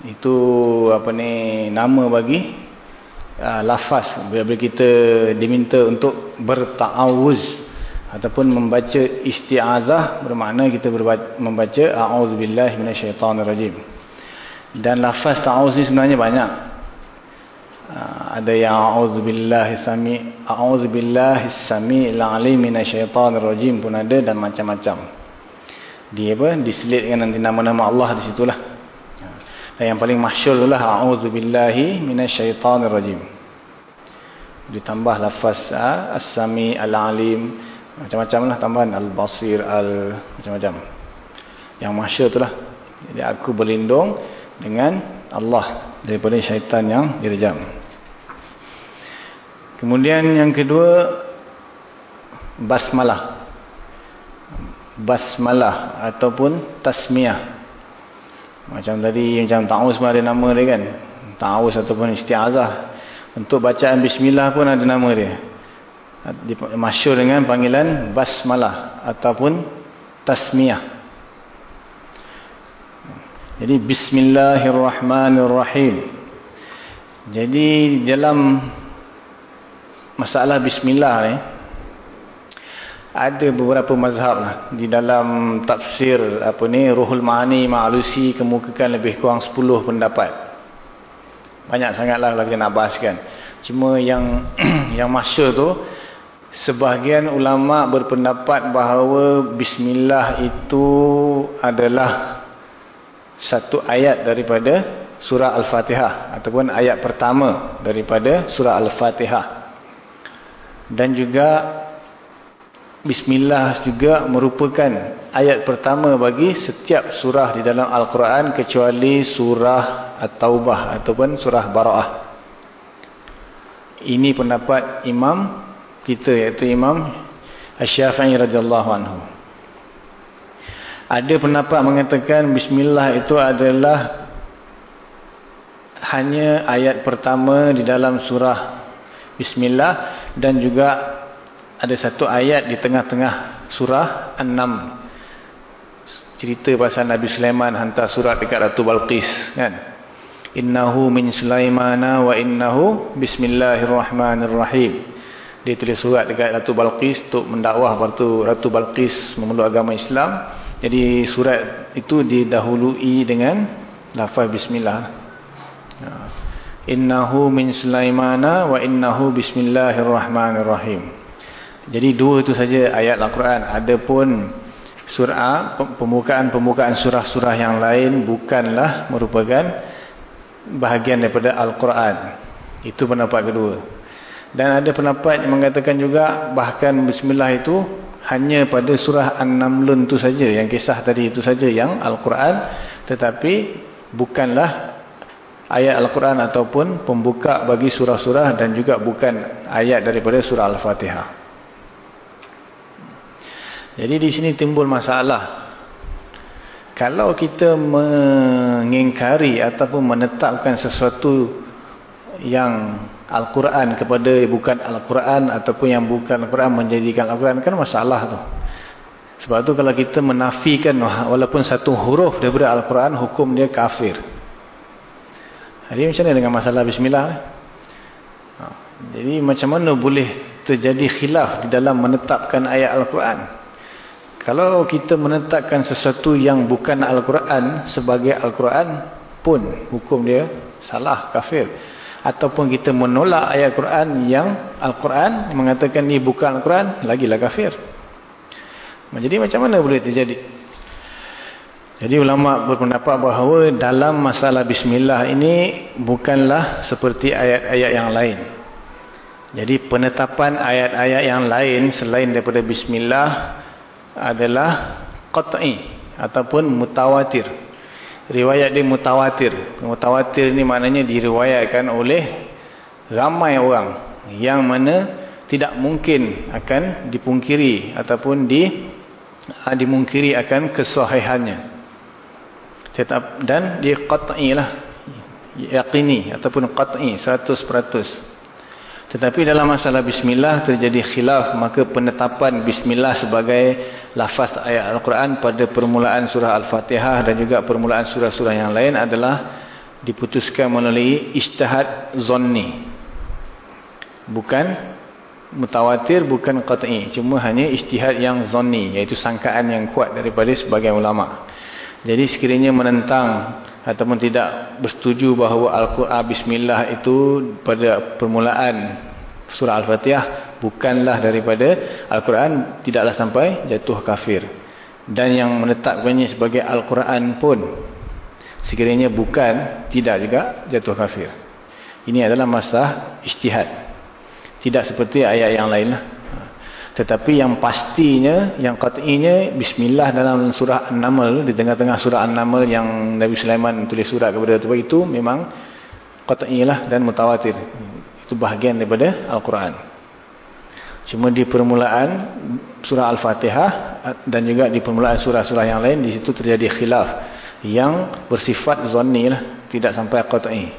Itu apa ni nama bagi uh, lafaz bila kita diminta untuk berta'awuz ataupun membaca isti'azah bermakna kita membaca a'udzubillahi minasyaitonirrajim dan lafaz ta'awuz ni sebenarnya banyak ah, ada yang a'udzubillahi sami a'udzubillahi samiil alim minasyaitonir rajim pun ada dan macam-macam. Dia apa? Diselitkan nanti nama-nama Allah di situlah. Dan yang paling masyhur adalah a'udzubillahi minasyaitonir rajim. Ditambah lafaz as-sami al-alim macam-macam lah tambahan al-basir al macam-macam. Yang masyhur itulah. Jadi aku berlindung dengan Allah daripada syaitan yang direjam. Kemudian yang kedua basmalah. Basmalah ataupun tasmiyah. Macam tadi macam ta'awuz pun ada nama dia kan. Ta'awuz ataupun isti'azah. Untuk bacaan bismillah pun ada nama dia. Masyur dengan panggilan basmalah ataupun tasmiyah. Jadi bismillahirrahmanirrahim. Jadi dalam masalah bismillah ni ada beberapa mazhab lah. di dalam tafsir apa ni Ruhul Maani Ma'alusi kemukakan lebih kurang 10 pendapat banyak sangatlah kalau kita nak bahaskan cuma yang <clears throat> yang masyur tu sebahagian ulama berpendapat bahawa bismillah itu adalah satu ayat daripada surah Al-Fatihah ataupun ayat pertama daripada surah Al-Fatihah dan juga Bismillah juga merupakan ayat pertama bagi setiap surah di dalam Al-Quran kecuali surah At-Taubah ataupun surah Bara'ah. Ini pendapat imam kita iaitu imam Asy-Syafi'i radhiyallahu anhu. Ada pendapat mengatakan Bismillah itu adalah hanya ayat pertama di dalam surah Bismillah dan juga ada satu ayat di tengah-tengah surah An-Nam. Cerita pasal Nabi Sulaiman hantar surat dekat Ratu Balqis kan? Innahu min sulaimana wa innahu bismillahirrahmanirrahim dia tulis surat dekat Ratu Balqis untuk mendakwah Ratu, Ratu Balqis memeluk agama Islam jadi surat itu didahului dengan lafaz bismillah ya. Innahu min Sulaimana wa innahu bismillahirrahmanirrahim. Jadi dua itu saja ayat Al-Quran. Adapun surah pembukaan-pembukaan surah-surah yang lain bukanlah merupakan bahagian daripada Al-Quran. Itu pendapat kedua. Dan ada pendapat yang mengatakan juga bahkan bismillah itu hanya pada surah An-Namlun itu saja yang kisah tadi itu saja yang Al-Quran tetapi bukanlah ayat Al-Quran ataupun pembuka bagi surah-surah dan juga bukan ayat daripada surah Al-Fatihah. Jadi di sini timbul masalah. Kalau kita mengingkari ataupun menetapkan sesuatu yang Al-Quran kepada bukan Al-Quran ataupun yang bukan Al-Quran menjadikan Al-Quran kan masalah tu. Sebab tu kalau kita menafikan walaupun satu huruf daripada Al-Quran hukum dia kafir. Jadi macam mana dengan masalah bismillah Ha. Jadi macam mana boleh terjadi khilaf di dalam menetapkan ayat Al-Quran? Kalau kita menetapkan sesuatu yang bukan Al-Quran sebagai Al-Quran pun hukum dia salah, kafir. Ataupun kita menolak ayat Al-Quran yang Al-Quran mengatakan ni bukan Al-Quran, lagilah kafir. Jadi macam mana boleh terjadi? Jadi ulama berpendapat bahawa dalam masalah bismillah ini bukanlah seperti ayat-ayat yang lain. Jadi penetapan ayat-ayat yang lain selain daripada bismillah adalah qat'i ataupun mutawatir. Riwayat dia mutawatir. Mutawatir ini maknanya diriwayatkan oleh ramai orang yang mana tidak mungkin akan dipungkiri ataupun di dimungkiri akan kesahihannya dan dia qat'i lah yaqini ataupun qat'i 100% tetapi dalam masalah bismillah terjadi khilaf maka penetapan bismillah sebagai lafaz ayat Al-Quran pada permulaan surah Al-Fatihah dan juga permulaan surah-surah yang lain adalah diputuskan melalui istihad zonni bukan mutawatir bukan qat'i. Cuma hanya istihad yang zonni iaitu sangkaan yang kuat daripada sebagian ulama' Jadi sekiranya menentang ataupun tidak bersetuju bahawa Al-Quran Bismillah itu pada permulaan surah Al-Fatihah bukanlah daripada Al-Quran tidaklah sampai jatuh kafir. Dan yang menetapkannya sebagai Al-Quran pun sekiranya bukan tidak juga jatuh kafir. Ini adalah masalah ijtihad. Tidak seperti ayat yang lain lah. Tetapi yang pastinya yang qat'inya bismillah dalam surah An-Naml di tengah-tengah surah An-Naml yang Nabi Sulaiman tulis surat kepada Tuhan itu memang qat'ilah dan mutawatir itu bahagian daripada Al-Quran Cuma di permulaan surah Al-Fatihah dan juga di permulaan surah-surah yang lain di situ terjadi khilaf yang bersifat zonni lah, tidak sampai qat'i.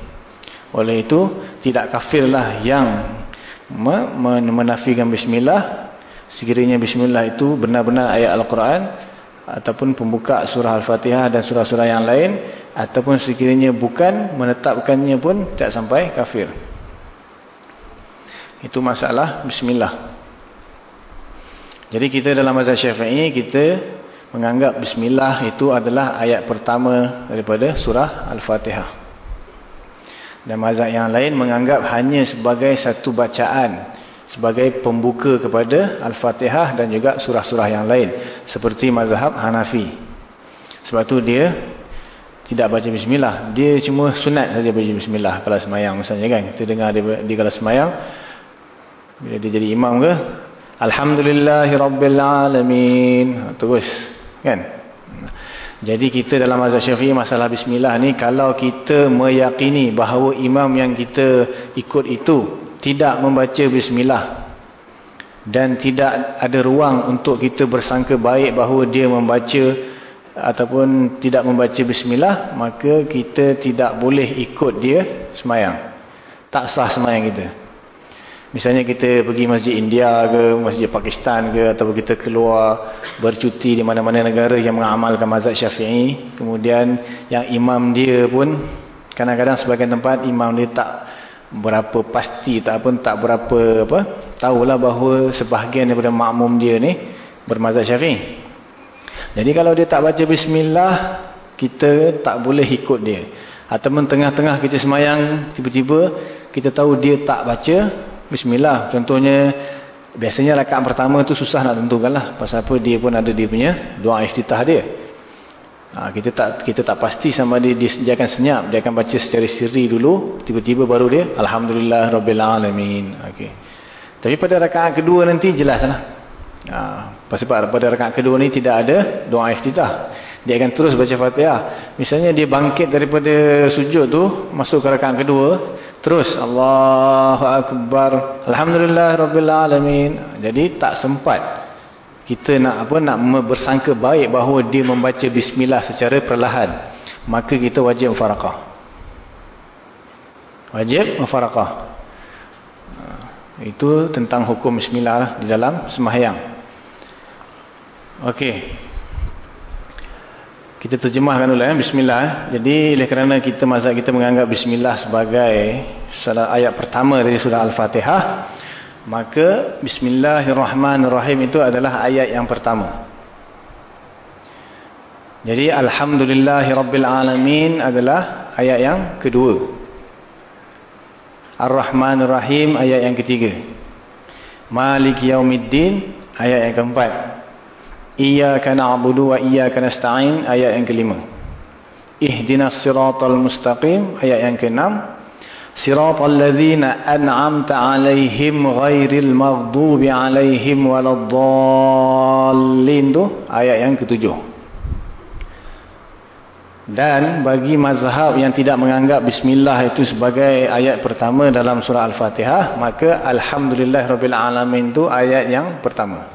Oleh itu tidak kafirlah yang menafikan bismillah sekiranya bismillah itu benar-benar ayat Al-Quran ataupun pembuka surah Al-Fatihah dan surah-surah yang lain ataupun sekiranya bukan menetapkannya pun tidak sampai kafir. Itu masalah bismillah. Jadi kita dalam mazhab syafi'i kita menganggap bismillah itu adalah ayat pertama daripada surah Al-Fatihah. Dan mazhab yang lain menganggap hanya sebagai satu bacaan. Sebagai pembuka kepada Al-Fatihah dan juga surah-surah yang lain. Seperti mazhab Hanafi. Sebab tu dia tidak baca bismillah. Dia cuma sunat saja baca bismillah kalau semayang misalnya kan. Kita dengar dia, dia kalau semayang. Bila dia jadi imam ke, Alhamdulillahirrabbilalamin. Terus. Kan? Jadi kita dalam mazhab syafi'i masalah bismillah ni kalau kita meyakini bahawa imam yang kita ikut itu tidak membaca bismillah dan tidak ada ruang untuk kita bersangka baik bahawa dia membaca ataupun tidak membaca bismillah maka kita tidak boleh ikut dia semayang. Tak sah semayang kita. Misalnya kita pergi masjid India ke, masjid Pakistan ke, atau kita keluar bercuti di mana-mana negara yang mengamalkan mazhab syafi'i. Kemudian yang imam dia pun, kadang-kadang sebagian tempat imam dia tak berapa pasti, tak pun tak berapa, apa, tahulah bahawa sebahagian daripada makmum dia ni bermazhab syafi'i. Jadi kalau dia tak baca bismillah, kita tak boleh ikut dia. Ataupun tengah-tengah kita semayang, tiba-tiba kita tahu dia tak baca, Bismillah. Contohnya, biasanya rakaat pertama tu susah nak tentukan lah. Pasal apa dia pun ada dia punya doa iftitah dia. Ha, kita tak kita tak pasti sama dia, dia, dia akan senyap. Dia akan baca secara siri dulu. Tiba-tiba baru dia, Alhamdulillah Rabbil Alamin. Okay. Tapi pada rakaat kedua nanti jelas lah. Ha, pada rakaat kedua ni tidak ada doa iftitah. Dia akan terus baca fatihah. Misalnya dia bangkit daripada sujud tu, masuk ke rakaat kedua. Terus Allahu Akbar. Alhamdulillah Rabbil Alamin. Jadi tak sempat. Kita nak apa nak bersangka baik bahawa dia membaca bismillah secara perlahan. Maka kita wajib mufaraqah. Wajib mufaraqah. Itu tentang hukum bismillah di dalam sembahyang. Okey. Kita terjemahkan dulu ya, bismillah. Jadi oleh kerana kita mazhab kita menganggap bismillah sebagai salah ayat pertama dari surah Al-Fatihah, maka bismillahirrahmanirrahim itu adalah ayat yang pertama. Jadi alhamdulillahirabbil alamin adalah ayat yang kedua. Ar-Rahmanir-Rahim ayat yang ketiga. Maliki yaumiddin ayat yang keempat. Iyaka na'budu wa iyaka nasta'in ayat yang kelima. Ihdinas siratal mustaqim ayat yang keenam. Siratal ladzina an'amta 'alaihim ghairil maghdubi 'alaihim waladdallin tu ayat yang ketujuh. Dan bagi mazhab yang tidak menganggap bismillah itu sebagai ayat pertama dalam surah Al-Fatihah, maka alhamdulillah rabbil alamin tu ayat yang pertama.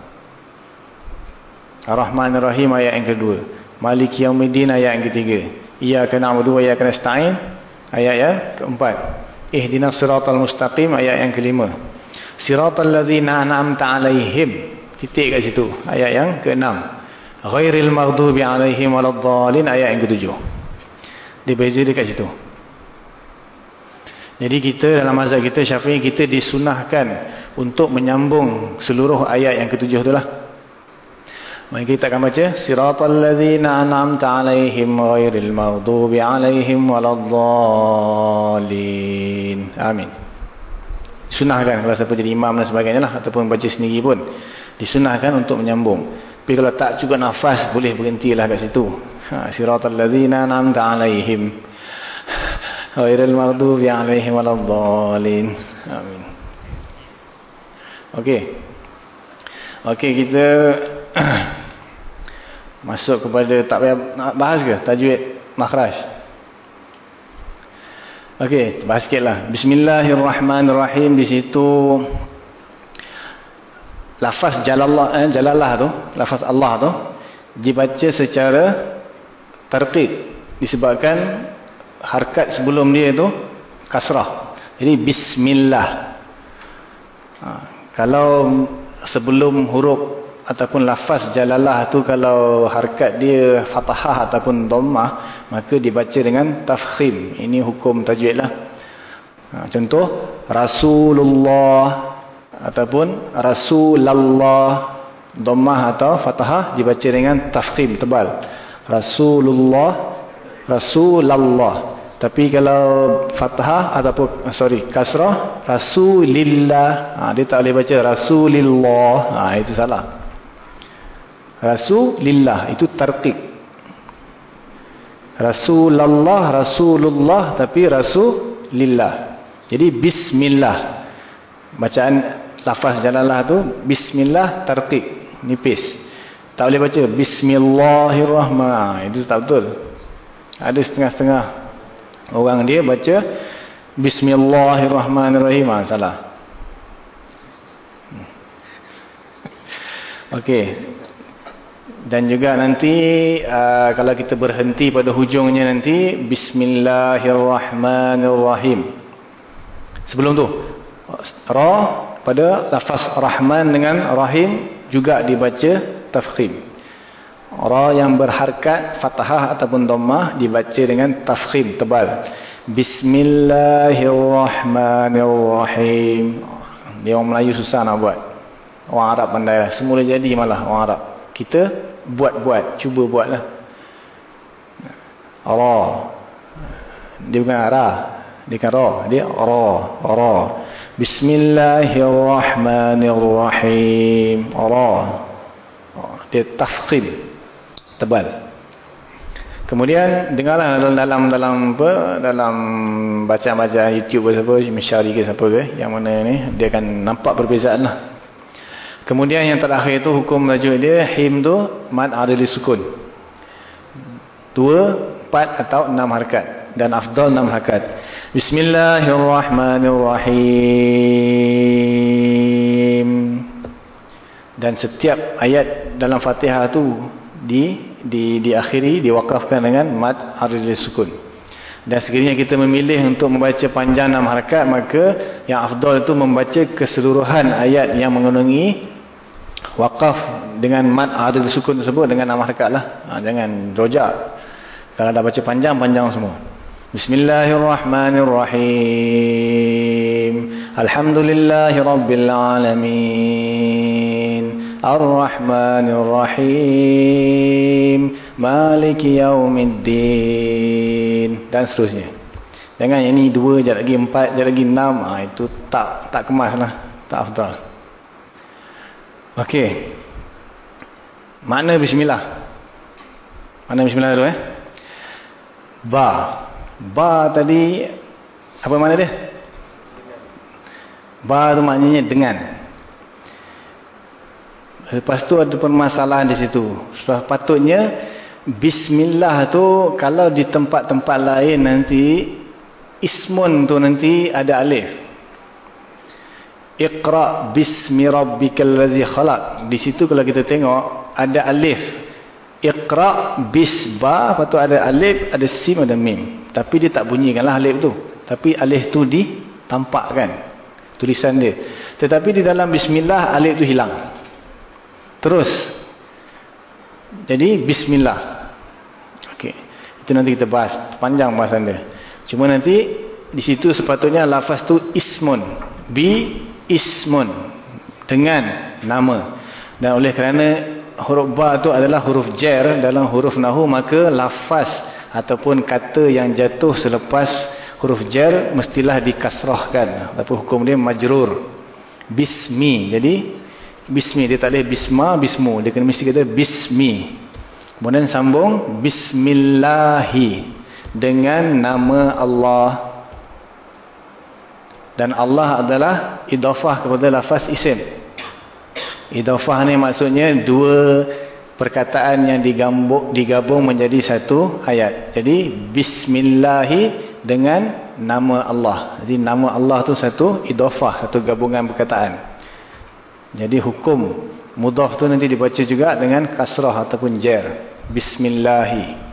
Ar-Rahman Ar-Rahim ayat yang kedua. Maliki Yawmiddin ayat yang ketiga. Iyaka na'budu wa iyaka nasta'in ayat yang keempat. Ihdinas siratal mustaqim ayat yang kelima. Siratal ladzina an'amta 'alaihim. Titik kat situ. Ayat yang keenam. Ghairil maghdubi 'alaihim waladdallin ayat yang ketujuh. Dia beza dekat situ. Jadi kita dalam mazhab kita Syafi'i kita disunahkan untuk menyambung seluruh ayat yang ketujuh itulah. Mari kita akan baca. Siratal ladzina an'amta 'alaihim ghairil maghdubi 'alaihim waladdallin. Amin. disunahkan kalau siapa jadi imam dan sebagainya lah ataupun baca sendiri pun. Disunahkan untuk menyambung. Tapi kalau tak cukup nafas boleh berhentilah kat situ. Ha, siratal ladzina an'amta alaihim ghairil maghdubi alaihim waladdallin. Amin. Okey. Okey kita <coughs> masuk kepada tak payah nak bahas ke tajwid makhraj Okey, bahas sikitlah. Bismillahirrahmanirrahim di situ lafaz jalallah eh, jalalah tu, lafaz Allah tu dibaca secara tarqiq disebabkan harkat sebelum dia tu kasrah. Jadi bismillah. Ha, kalau sebelum huruf ataupun lafaz jalalah tu kalau harkat dia fathah ataupun dhammah maka dibaca dengan tafkhim. Ini hukum tajwid lah. Ha, contoh rasulullah ataupun rasulallah. Dhammah atau fathah dibaca dengan tafkhim tebal. Rasulullah rasulallah. Tapi kalau fathah ataupun sorry kasrah rasulillah. Ha, dia tak boleh baca rasulillah. Ha, itu salah Rasulillah itu tarqiq. Rasulullah, Rasulullah tapi Rasulillah. Jadi bismillah. Bacaan lafaz jalalah tu bismillah tarqiq, nipis. Tak boleh baca bismillahirrahmanirrahim. Itu tak betul. Ada setengah-setengah orang dia baca bismillahirrahmanirrahim. Ha, salah. Hmm. Okey. Dan juga nanti uh, kalau kita berhenti pada hujungnya nanti Bismillahirrahmanirrahim. Sebelum tu ra pada lafaz rahman dengan rahim juga dibaca tafkhim. Ra yang berharkat fathah ataupun dhammah dibaca dengan tafkhim tebal. Bismillahirrahmanirrahim. Dia orang Melayu susah nak buat. Orang Arab pandai. Semula jadi malah orang Arab. Kita buat-buat, cuba buatlah. Ra. Dia bukan ra, dia kan ra, dia ra, ra. Bismillahirrahmanirrahim. Ra. Dia tafkhim. Tebal. Kemudian dengarlah dalam dalam dalam apa dalam bacaan-bacaan YouTube ke siapa, Mishari ke siapa ke yang mana ni dia akan nampak perbezaan lah. Kemudian yang terakhir itu hukum tajuk dia him tu mad adli sukun. Dua, empat atau enam harkat dan afdal enam harkat. Bismillahirrahmanirrahim. Dan setiap ayat dalam Fatihah tu di di diakhiri diwakafkan dengan mad adli sukun. Dan sekiranya kita memilih untuk membaca panjang enam harkat maka yang afdal itu membaca keseluruhan ayat yang mengandungi Wakaf dengan mat ada sukun tersebut dengan nama harakat lah. Ha, jangan rojak. Kalau dah baca panjang, panjang semua. Bismillahirrahmanirrahim. Alhamdulillahirrabbilalamin. Ar-Rahmanirrahim. Maliki yaumiddin. Dan seterusnya. Jangan yang ni dua, jat lagi empat, jat lagi enam. Ha, itu tak tak kemas lah. Tak afdal. Okey. Mana bismillah? Mana bismillah tu eh? Ba. Ba tadi apa mana dia? Ba tu maknanya dengan. Lepas tu ada permasalahan di situ. Sebab patutnya bismillah tu kalau di tempat-tempat lain nanti ismun tu nanti ada alif. Iqra bismi rabbikal ladzi khalaq. Di situ kalau kita tengok ada alif. Iqra bisba, lepas tu ada alif, ada sim, ada mim. Tapi dia tak bunyikanlah alif tu. Tapi alif tu ditampakkan tulisan dia. Tetapi di dalam bismillah alif tu hilang. Terus. Jadi bismillah. Okey. Itu nanti kita bahas panjang bahasan dia. Cuma nanti di situ sepatutnya lafaz tu ismun. Bi ismun dengan nama. Dan oleh kerana huruf ba itu adalah huruf jar dalam huruf nahu maka lafaz ataupun kata yang jatuh selepas huruf jar mestilah dikasrahkan. Tapi hukum dia majrur. Bismi. Jadi bismi dia tak boleh bisma bismu. Dia kena mesti kata bismi. Kemudian sambung bismillahi dengan nama Allah dan Allah adalah idafah kepada lafaz isim idafah ni maksudnya dua perkataan yang digabung, digabung menjadi satu ayat. Jadi bismillahi dengan nama Allah. Jadi nama Allah tu satu idhofah, satu gabungan perkataan. Jadi hukum mudhaf tu nanti dibaca juga dengan kasrah ataupun jar. Bismillahi.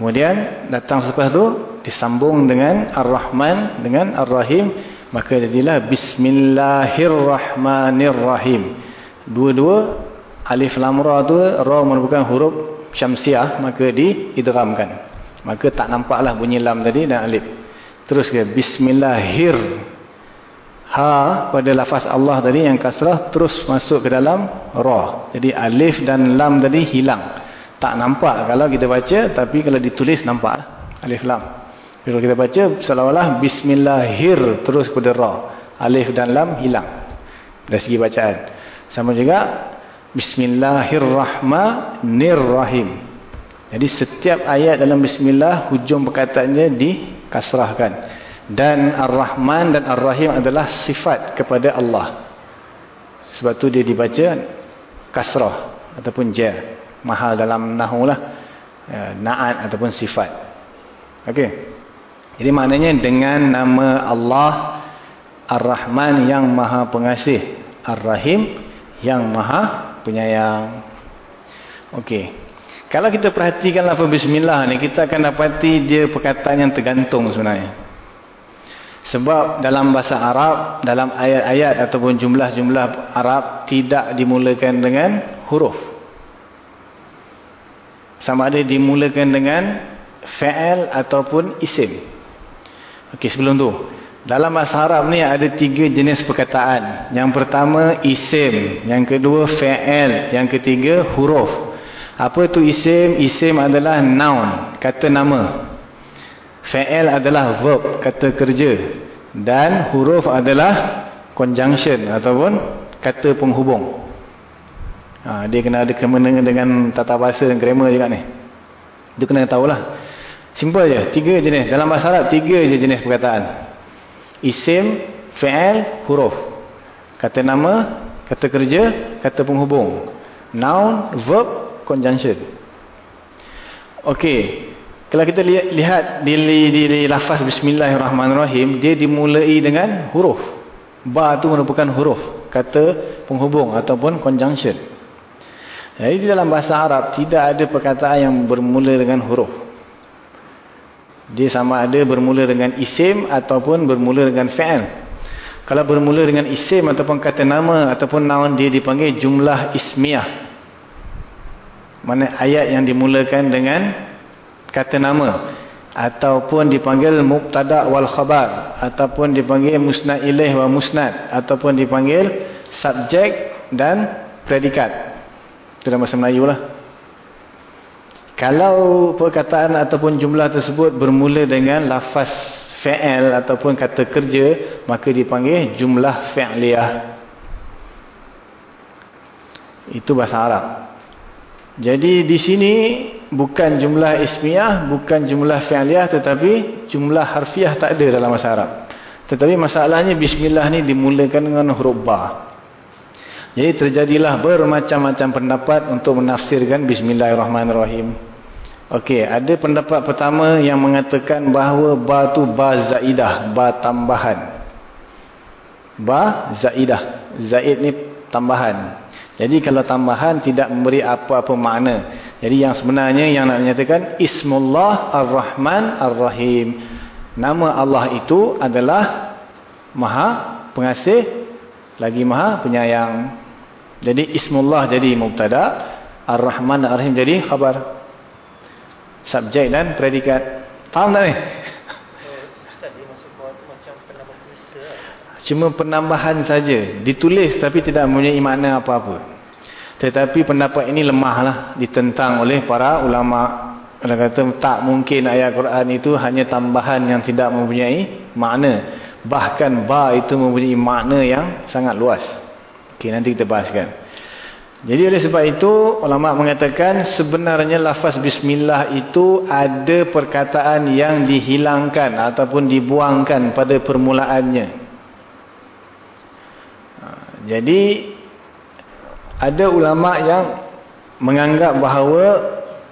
Kemudian datang selepas tu disambung dengan Ar-Rahman dengan Ar-Rahim. Maka jadilah Bismillahirrahmanirrahim. Dua-dua alif lam ra tu ra merupakan huruf syamsiah maka diidghamkan. Maka tak nampaklah bunyi lam tadi dan alif. Terus ke bismillahir. Ha pada lafaz Allah tadi yang kasrah terus masuk ke dalam ra. Jadi alif dan lam tadi hilang tak nampak kalau kita baca tapi kalau ditulis nampak alif lam kalau kita baca seolah-olah bismillahir terus pada ra alif dan lam hilang dari segi bacaan sama juga Bismillahirrahmanirrahim. Jadi setiap ayat dalam Bismillah hujung perkataannya dikasrahkan. Dan Ar-Rahman dan Ar-Rahim adalah sifat kepada Allah. Sebab tu dia dibaca kasrah ataupun jar. Mahal dalam nahu lah. Ya, na'at ataupun sifat. Okey. Jadi maknanya dengan nama Allah Ar-Rahman yang maha pengasih. Ar-Rahim yang maha penyayang. Okey. Kalau kita perhatikan lafaz bismillah ni kita akan dapati dia perkataan yang tergantung sebenarnya. Sebab dalam bahasa Arab, dalam ayat-ayat ataupun jumlah-jumlah Arab tidak dimulakan dengan huruf. Sama ada dimulakan dengan fa'al ataupun isim. Okey, sebelum tu dalam bahasa Arab ni ada tiga jenis perkataan. Yang pertama isim, yang kedua fa'il, yang ketiga huruf. Apa tu isim? Isim adalah noun, kata nama. Fa'il adalah verb, kata kerja. Dan huruf adalah conjunction ataupun kata penghubung. Ha, dia kena ada kemana dengan tata bahasa dan grammar juga ni. Dia kena tahulah. Simple je, tiga jenis. Dalam bahasa Arab tiga je jenis perkataan. Isim, fi'al, huruf. Kata nama, kata kerja, kata penghubung. Noun, verb, conjunction. Okey. Kalau kita lihat, lihat di, di, di, di lafaz bismillahirrahmanirrahim, dia dimulai dengan huruf. Ba itu merupakan huruf. Kata penghubung ataupun conjunction. Jadi di dalam bahasa Arab, tidak ada perkataan yang bermula dengan huruf. Dia sama ada bermula dengan isim ataupun bermula dengan fa'al. Kalau bermula dengan isim ataupun kata nama ataupun naun dia dipanggil jumlah ismiah. Mana ayat yang dimulakan dengan kata nama ataupun dipanggil mubtada wal khabar ataupun dipanggil musnad ilaih wa musnad ataupun dipanggil subjek dan predikat. Itu dalam bahasa Melayu lah. Kalau perkataan ataupun jumlah tersebut bermula dengan lafaz fa'al ataupun kata kerja, maka dipanggil jumlah fa'liyah. Itu bahasa Arab. Jadi di sini bukan jumlah ismiyah, bukan jumlah fa'liyah tetapi jumlah harfiah tak ada dalam bahasa Arab. Tetapi masalahnya bismillah ni dimulakan dengan huruf ba. Jadi terjadilah bermacam-macam pendapat untuk menafsirkan bismillahirrahmanirrahim. Okey, ada pendapat pertama yang mengatakan bahawa ba tu ba zaidah, ba tambahan. Ba zaidah. Zaid ni tambahan. Jadi kalau tambahan tidak memberi apa-apa makna. Jadi yang sebenarnya yang nak menyatakan Ismullah Ar-Rahman Ar-Rahim. Nama Allah itu adalah Maha Pengasih lagi Maha Penyayang. Jadi Ismullah jadi mubtada, Ar-Rahman Ar-Rahim jadi khabar subjek dan predikat. Faham tak ni? <laughs> Cuma penambahan saja, ditulis tapi tidak mempunyai makna apa-apa. Tetapi pendapat ini lemahlah ditentang oleh para ulama Kalau kata tak mungkin ayat Quran itu hanya tambahan yang tidak mempunyai makna. Bahkan ba itu mempunyai makna yang sangat luas. Okey nanti kita bahaskan. Jadi oleh sebab itu ulama mengatakan sebenarnya lafaz bismillah itu ada perkataan yang dihilangkan ataupun dibuangkan pada permulaannya. Ha, jadi ada ulama yang menganggap bahawa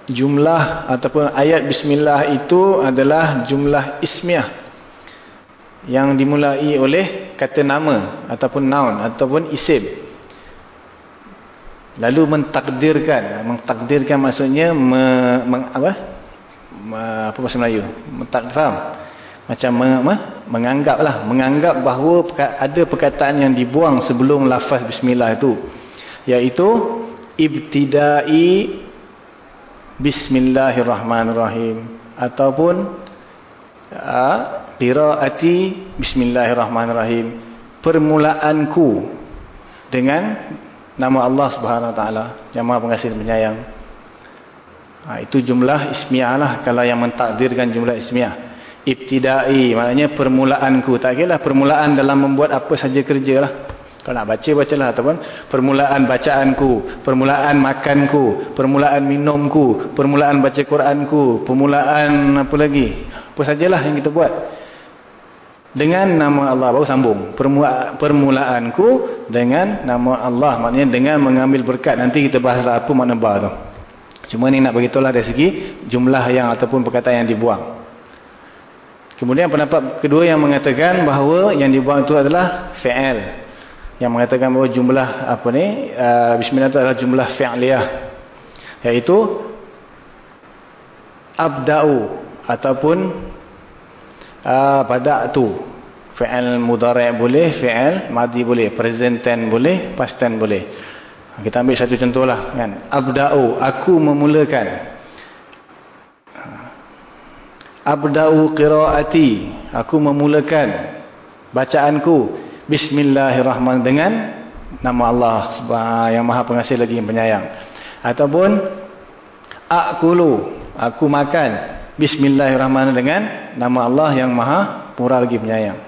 jumlah ataupun ayat bismillah itu adalah jumlah ismiah yang dimulai oleh kata nama ataupun noun ataupun isim. Lalu mentakdirkan, mentakdirkan maksudnya me, meng, apa? Apa bahasa Melayu? Mentakdir. Macam me, me, menganggaplah, menganggap bahawa ada perkataan yang dibuang sebelum lafaz bismillah itu. Iaitu ibtidai bismillahirrahmanirrahim ataupun qiraati bismillahirrahmanirrahim permulaanku dengan nama Allah Subhanahu Taala yang Maha Pengasih dan Penyayang. Ha, itu jumlah ismiah lah kalau yang mentakdirkan jumlah ismiah. Ibtidai maknanya permulaanku. Tak kira permulaan dalam membuat apa saja kerja lah. Kalau nak baca, bacalah. Ataupun permulaan bacaanku, permulaan makanku, permulaan minumku, permulaan baca Quranku, permulaan apa lagi. Apa sajalah yang kita buat dengan nama Allah baru sambung. Permulaanku dengan nama Allah. Maknanya dengan mengambil berkat. Nanti kita bahas apa makna ba tu. Cuma ni nak beritahulah dari segi jumlah yang ataupun perkataan yang dibuang. Kemudian pendapat kedua yang mengatakan bahawa yang dibuang itu adalah fi'al yang mengatakan bahawa jumlah apa ni? Uh, bismillah itu adalah jumlah fi'liyah. Iaitu abda'u ataupun uh, pada tu. Fi'il mudhari' boleh fi'il madhi boleh present tense boleh past tense boleh. Kita ambil satu contohlah kan? Abda'u aku memulakan. Abda'u qiraati aku memulakan bacaanku. Bismillahirrahmanirrahim dengan nama Allah yang maha pengasih lagi yang penyayang. Ataupun akulu aku makan Bismillahirrahmanirrahim dengan nama Allah yang maha pura lagi penyayang.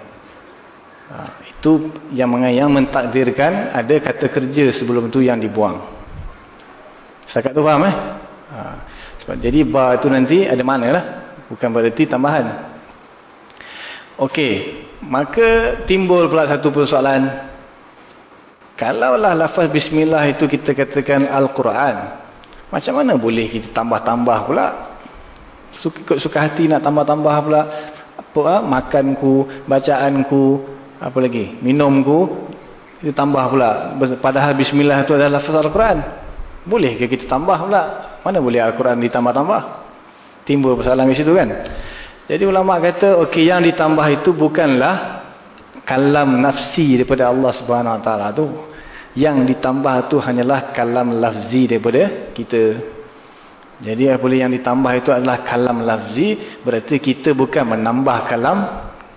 Ha, itu yang mengayang mentakdirkan ada kata kerja sebelum itu yang dibuang. Setakat tu faham eh? Ha, sebab jadi ba itu nanti ada mana lah. Bukan berarti tambahan. Okey. Maka timbul pula satu persoalan. Kalaulah lafaz bismillah itu kita katakan Al-Quran. Macam mana boleh kita tambah-tambah pula? Suka, suka hati nak tambah-tambah pula. Apa ah, makanku bacaanku apa lagi? Minumku itu tambah pula. Padahal bismillah itu adalah lafaz al-Quran. Boleh ke kita tambah pula? Mana boleh al-Quran ditambah-tambah? Timbul persoalan di situ kan? Jadi ulama kata okey yang ditambah itu bukanlah kalam nafsi daripada Allah Subhanahu Wa Taala tu. Yang ditambah tu hanyalah kalam lafzi daripada kita jadi apa yang ditambah itu adalah kalam lafzi. Berarti kita bukan menambah kalam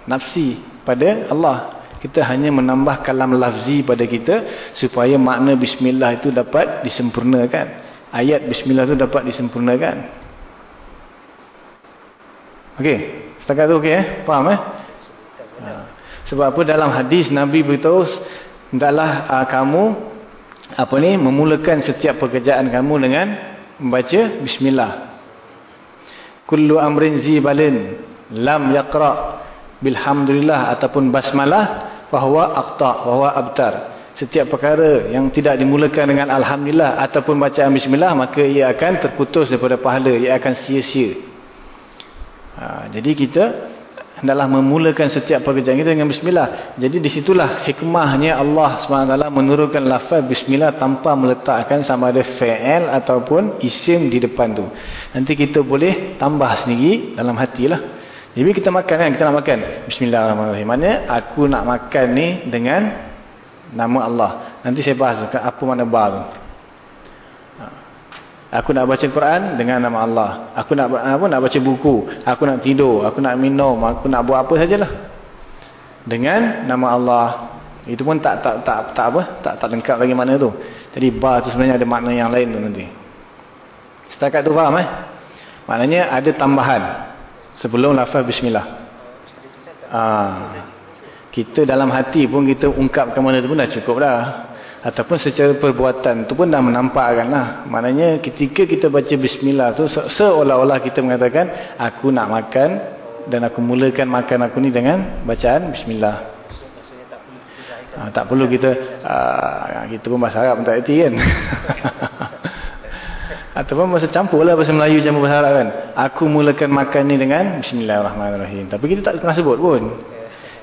nafsi pada Allah. Kita hanya menambah kalam lafzi pada kita. Supaya makna bismillah itu dapat disempurnakan. Ayat bismillah itu dapat disempurnakan. Okey. Setakat itu okey eh? Faham eh? Ha. Sebab apa dalam hadis Nabi beritahu. Hendaklah uh, kamu apa ni memulakan setiap pekerjaan kamu dengan membaca bismillah. Kullu amrin zibalin lam yaqra bilhamdulillah ataupun basmalah fahuwa aqta fahuwa abtar. Setiap perkara yang tidak dimulakan dengan alhamdulillah ataupun bacaan bismillah maka ia akan terputus daripada pahala ia akan sia-sia. Ha, jadi kita adalah memulakan setiap pekerjaan kita dengan bismillah. Jadi disitulah hikmahnya Allah SWT menurunkan lafaz bismillah tanpa meletakkan sama ada fa'al ataupun isim di depan tu. Nanti kita boleh tambah sendiri dalam hatilah. Jadi kita makan kan, kita nak makan. Bismillahirrahmanirrahim. Mana aku nak makan ni dengan nama Allah. Nanti saya bahas apa makna bar tu. Aku nak baca Quran dengan nama Allah. Aku nak apa nak baca buku, aku nak tidur, aku nak minum, aku nak buat apa sajalah. Dengan nama Allah. Itu pun tak tak tak tak apa? Tak tak lengkap lagi makna tu. Jadi ba tu sebenarnya ada makna yang lain tu nanti. Setakat tu faham eh? Maknanya ada tambahan sebelum lafaz bismillah. Ah. Kita dalam hati pun kita ungkapkan mana tu pun dah cukup dah. Ataupun secara perbuatan tu pun dah menampakkan lah. Maknanya ketika kita baca bismillah tu seolah-olah kita mengatakan aku nak makan dan aku mulakan makan aku ni dengan bacaan bismillah. Ha, tak perlu kita uh, kita pun bahasa Arab tak erti kan. <laughs> Ataupun bahasa campur lah bahasa Melayu campur bahasa Arab kan. Aku mulakan makan ni dengan Bismillahirrahmanirrahim. Tapi kita tak pernah sebut pun.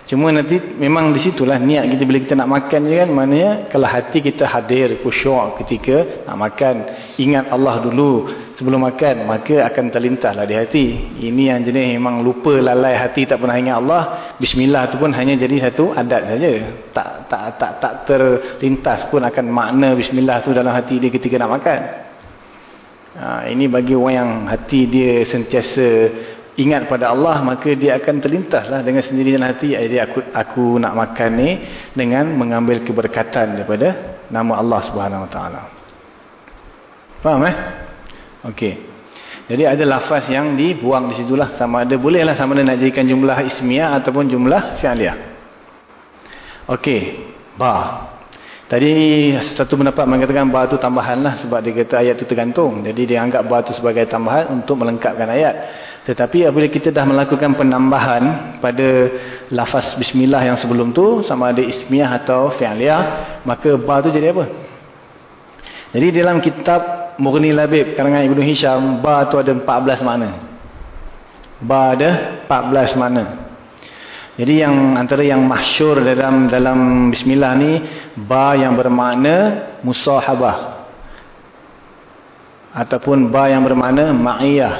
Cuma nanti memang di situlah niat kita bila kita nak makan je kan. Maknanya kalau hati kita hadir, kusyuk ketika nak makan. Ingat Allah dulu sebelum makan. Maka akan terlintahlah di hati. Ini yang jenis memang lupa lalai hati tak pernah ingat Allah. Bismillah tu pun hanya jadi satu adat saja. Tak tak tak tak terlintas pun akan makna Bismillah tu dalam hati dia ketika nak makan. Ha, ini bagi orang yang hati dia sentiasa ingat pada Allah maka dia akan terlintaslah dengan sendiri dalam hati jadi aku aku nak makan ni dengan mengambil keberkatan daripada nama Allah Subhanahu Wa Taala. Faham eh? Okey. Jadi ada lafaz yang dibuang di situlah sama ada bolehlah sama ada nak jadikan jumlah ismiyah ataupun jumlah fi'liyah. Okey. Ba. Tadi satu pendapat mengatakan ba itu tambahan lah sebab dia kata ayat itu tergantung. Jadi dia anggap ba itu sebagai tambahan untuk melengkapkan ayat. Tetapi apabila kita dah melakukan penambahan pada lafaz bismillah yang sebelum tu sama ada ismiyah atau fi'liyah maka ba itu jadi apa? Jadi dalam kitab Mughni Labib karangan Ibnu Hisham ba itu ada 14 makna. Ba ada 14 makna. Jadi yang antara yang mahsyur dalam dalam bismillah ni ba yang bermakna musahabah. Ataupun ba yang bermakna ma'iyah.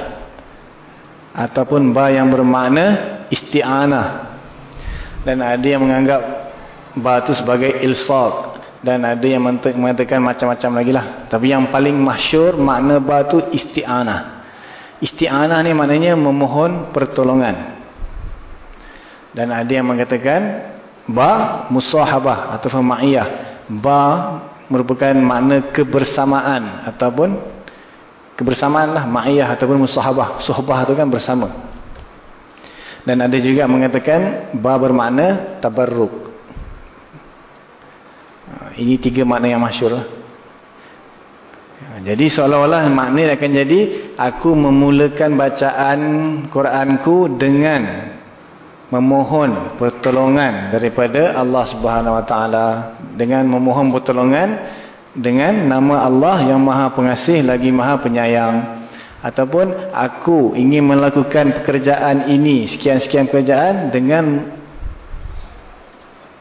Ataupun ba yang bermakna isti'anah. Dan ada yang menganggap ba itu sebagai ilsaq. Dan ada yang mengatakan macam-macam lagi lah. Tapi yang paling mahsyur makna ba itu isti'anah. Isti'anah ni maknanya memohon pertolongan dan ada yang mengatakan ba musahabah atau ma'iyah. Ba merupakan makna kebersamaan ataupun kebersamaan lah ma'iyah ataupun musahabah. Suhbah itu kan bersama. Dan ada juga mengatakan ba bermakna tabarruk. Ha, ini tiga makna yang masyur lah. Jadi seolah-olah makna akan jadi aku memulakan bacaan Quranku dengan memohon pertolongan daripada Allah Subhanahu Wa Taala. Dengan memohon pertolongan dengan nama Allah yang Maha Pengasih lagi Maha Penyayang. Ataupun aku ingin melakukan pekerjaan ini sekian-sekian pekerjaan dengan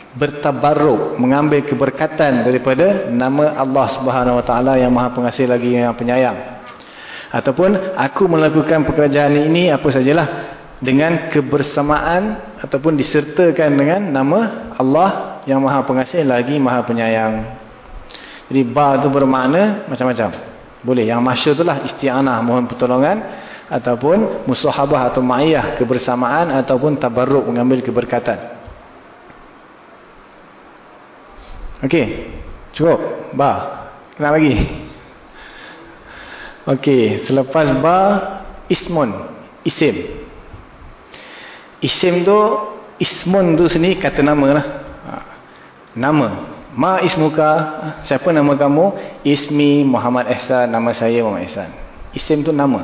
bertabarruk mengambil keberkatan daripada nama Allah Subhanahu Wa Taala yang Maha Pengasih lagi Maha Penyayang. Ataupun aku melakukan pekerjaan ini apa sajalah dengan kebersamaan ataupun disertakan dengan nama Allah yang maha pengasih lagi maha penyayang. Jadi ba itu bermakna macam-macam. Boleh. Yang masyur itulah isti'anah mohon pertolongan ataupun musahabah atau ma'iyah kebersamaan ataupun tabarruk mengambil keberkatan. Okey. Cukup. Ba. Kenal lagi? Okey. Selepas ba, ismun. Isim. Isim tu ismun tu sini kata nama lah. Ha. Nama. Ma ismuka. Siapa nama kamu? Ismi Muhammad Ehsan. Nama saya Muhammad Ehsan. Isim tu nama.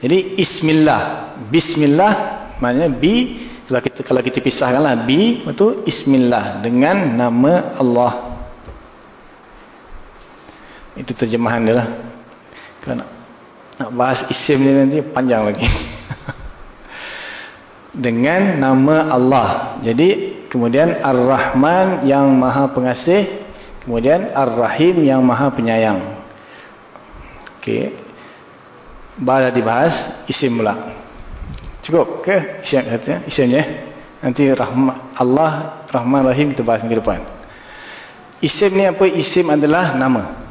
Jadi ismillah. Bismillah maknanya bi kalau kita kalau kita pisahkanlah bi itu ismillah dengan nama Allah. Itu terjemahan dia lah. Kalau nak, nak bahas isim ni nanti panjang lagi. <laughs> dengan nama Allah. Jadi kemudian Ar-Rahman yang Maha Pengasih, kemudian Ar-Rahim yang Maha Penyayang. Okey. Baru dibahas isim pula. Cukup ke isim katanya? Isimnya. Nanti Rahman Allah Rahman Rahim kita bahas minggu depan. Isim ni apa? Isim adalah nama.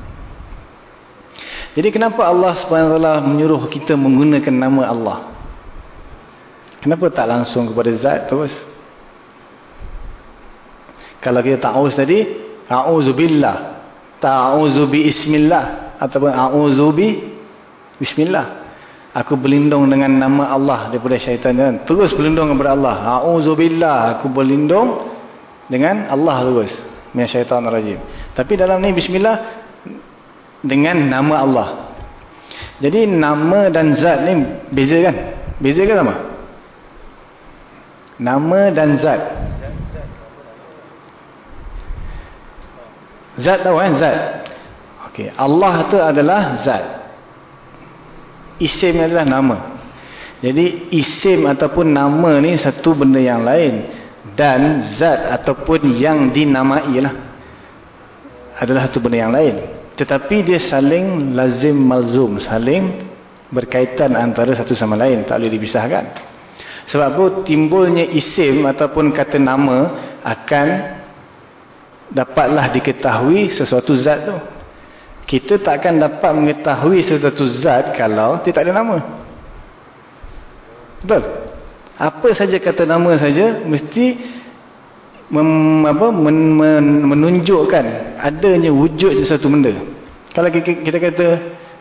Jadi kenapa Allah Subhanahu menyuruh kita menggunakan nama Allah? Kenapa tak langsung kepada zat terus? Kalau kita ta'uz tadi, a'udzubillah. Ta'udzu bi ismillah ataupun a'udzu bi bismillah. Aku berlindung dengan nama Allah daripada syaitan. Kan? Terus berlindung kepada Allah. A'udzubillah. Aku berlindung dengan Allah terus. Min syaitan rajim. Tapi dalam ni bismillah dengan nama Allah. Jadi nama dan zat ni beza kan? Beza kan sama? Nama dan zat. Zat tahu kan? Zat. Okey, Allah tu adalah zat. Isim adalah nama. Jadi isim ataupun nama ni satu benda yang lain dan zat ataupun yang dinamai lah adalah satu benda yang lain. Tetapi dia saling lazim malzum, saling berkaitan antara satu sama lain, tak boleh dipisahkan. Sebab itu timbulnya isim ataupun kata nama akan dapatlah diketahui sesuatu zat tu. Kita tak akan dapat mengetahui sesuatu zat kalau dia tak ada nama. Betul? Apa saja kata nama saja mesti mem, apa, men, men, menunjukkan adanya wujud sesuatu benda. Kalau kita, kita kata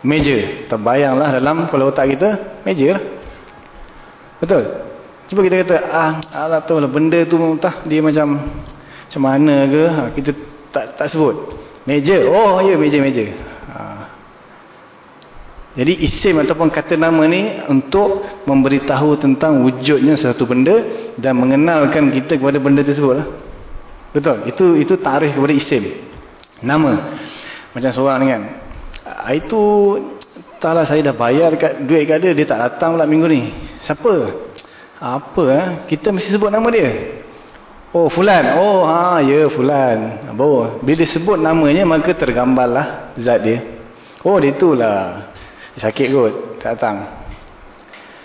meja, terbayanglah dalam kepala otak kita meja lah. Betul? Cuba kita kata, ah, alah tahu lah benda tu entah dia macam macam mana ke, ha, kita tak tak sebut. Meja, oh ya meja-meja. Ha. Jadi isim ataupun kata nama ni untuk memberitahu tentang wujudnya satu benda dan mengenalkan kita kepada benda tersebut. Lah. Betul? Itu itu tarikh kepada isim. Nama. Macam seorang ni kan. Ah, itu taklah saya dah bayar dekat duit kat dia, dia tak datang pula minggu ni. Siapa? Apa eh? Kita mesti sebut nama dia. Oh fulan. Oh ha ya fulan. Oh, bila sebut namanya maka tergambarlah zat dia. Oh dia itulah. Sakit kot, tak datang.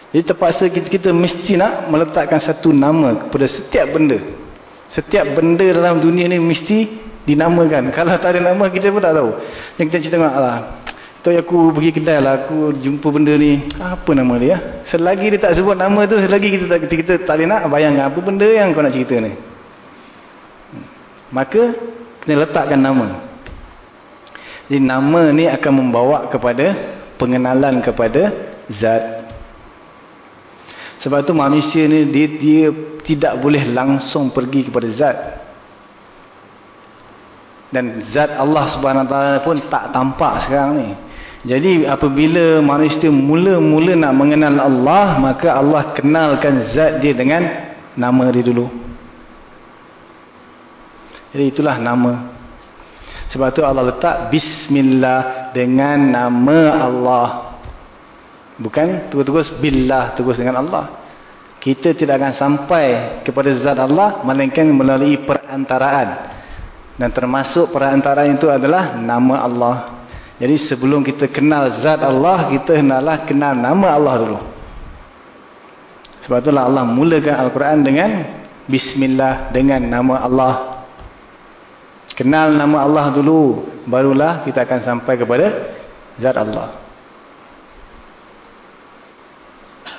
Jadi terpaksa kita, kita mesti nak meletakkan satu nama kepada setiap benda. Setiap benda dalam dunia ni mesti dinamakan. Kalau tak ada nama kita pun tak tahu. Yang kita cerita Allah. Tu aku pergi kedai lah, aku jumpa benda ni. Apa nama dia? Selagi dia tak sebut nama tu, selagi kita tak, kita, kita tak boleh nak bayangkan apa benda yang kau nak cerita ni. Maka kena letakkan nama. Jadi nama ni akan membawa kepada pengenalan kepada zat. Sebab tu manusia ni dia, dia tidak boleh langsung pergi kepada zat. Dan zat Allah subhanahu wa ta'ala pun tak tampak sekarang ni jadi apabila manusia mula-mula nak mengenal Allah maka Allah kenalkan zat dia dengan nama dia dulu jadi itulah nama. Sebab tu Allah letak Bismillah dengan nama Allah. Bukan terus-terus Billah terus dengan Allah. Kita tidak akan sampai kepada zat Allah melainkan melalui perantaraan. Dan termasuk perantaraan itu adalah nama Allah. Jadi sebelum kita kenal zat Allah, kita hendaklah kenal nama Allah dulu. Sebab itulah Allah mulakan Al-Quran dengan Bismillah dengan nama Allah. Kenal nama Allah dulu. Barulah kita akan sampai kepada Zat Allah.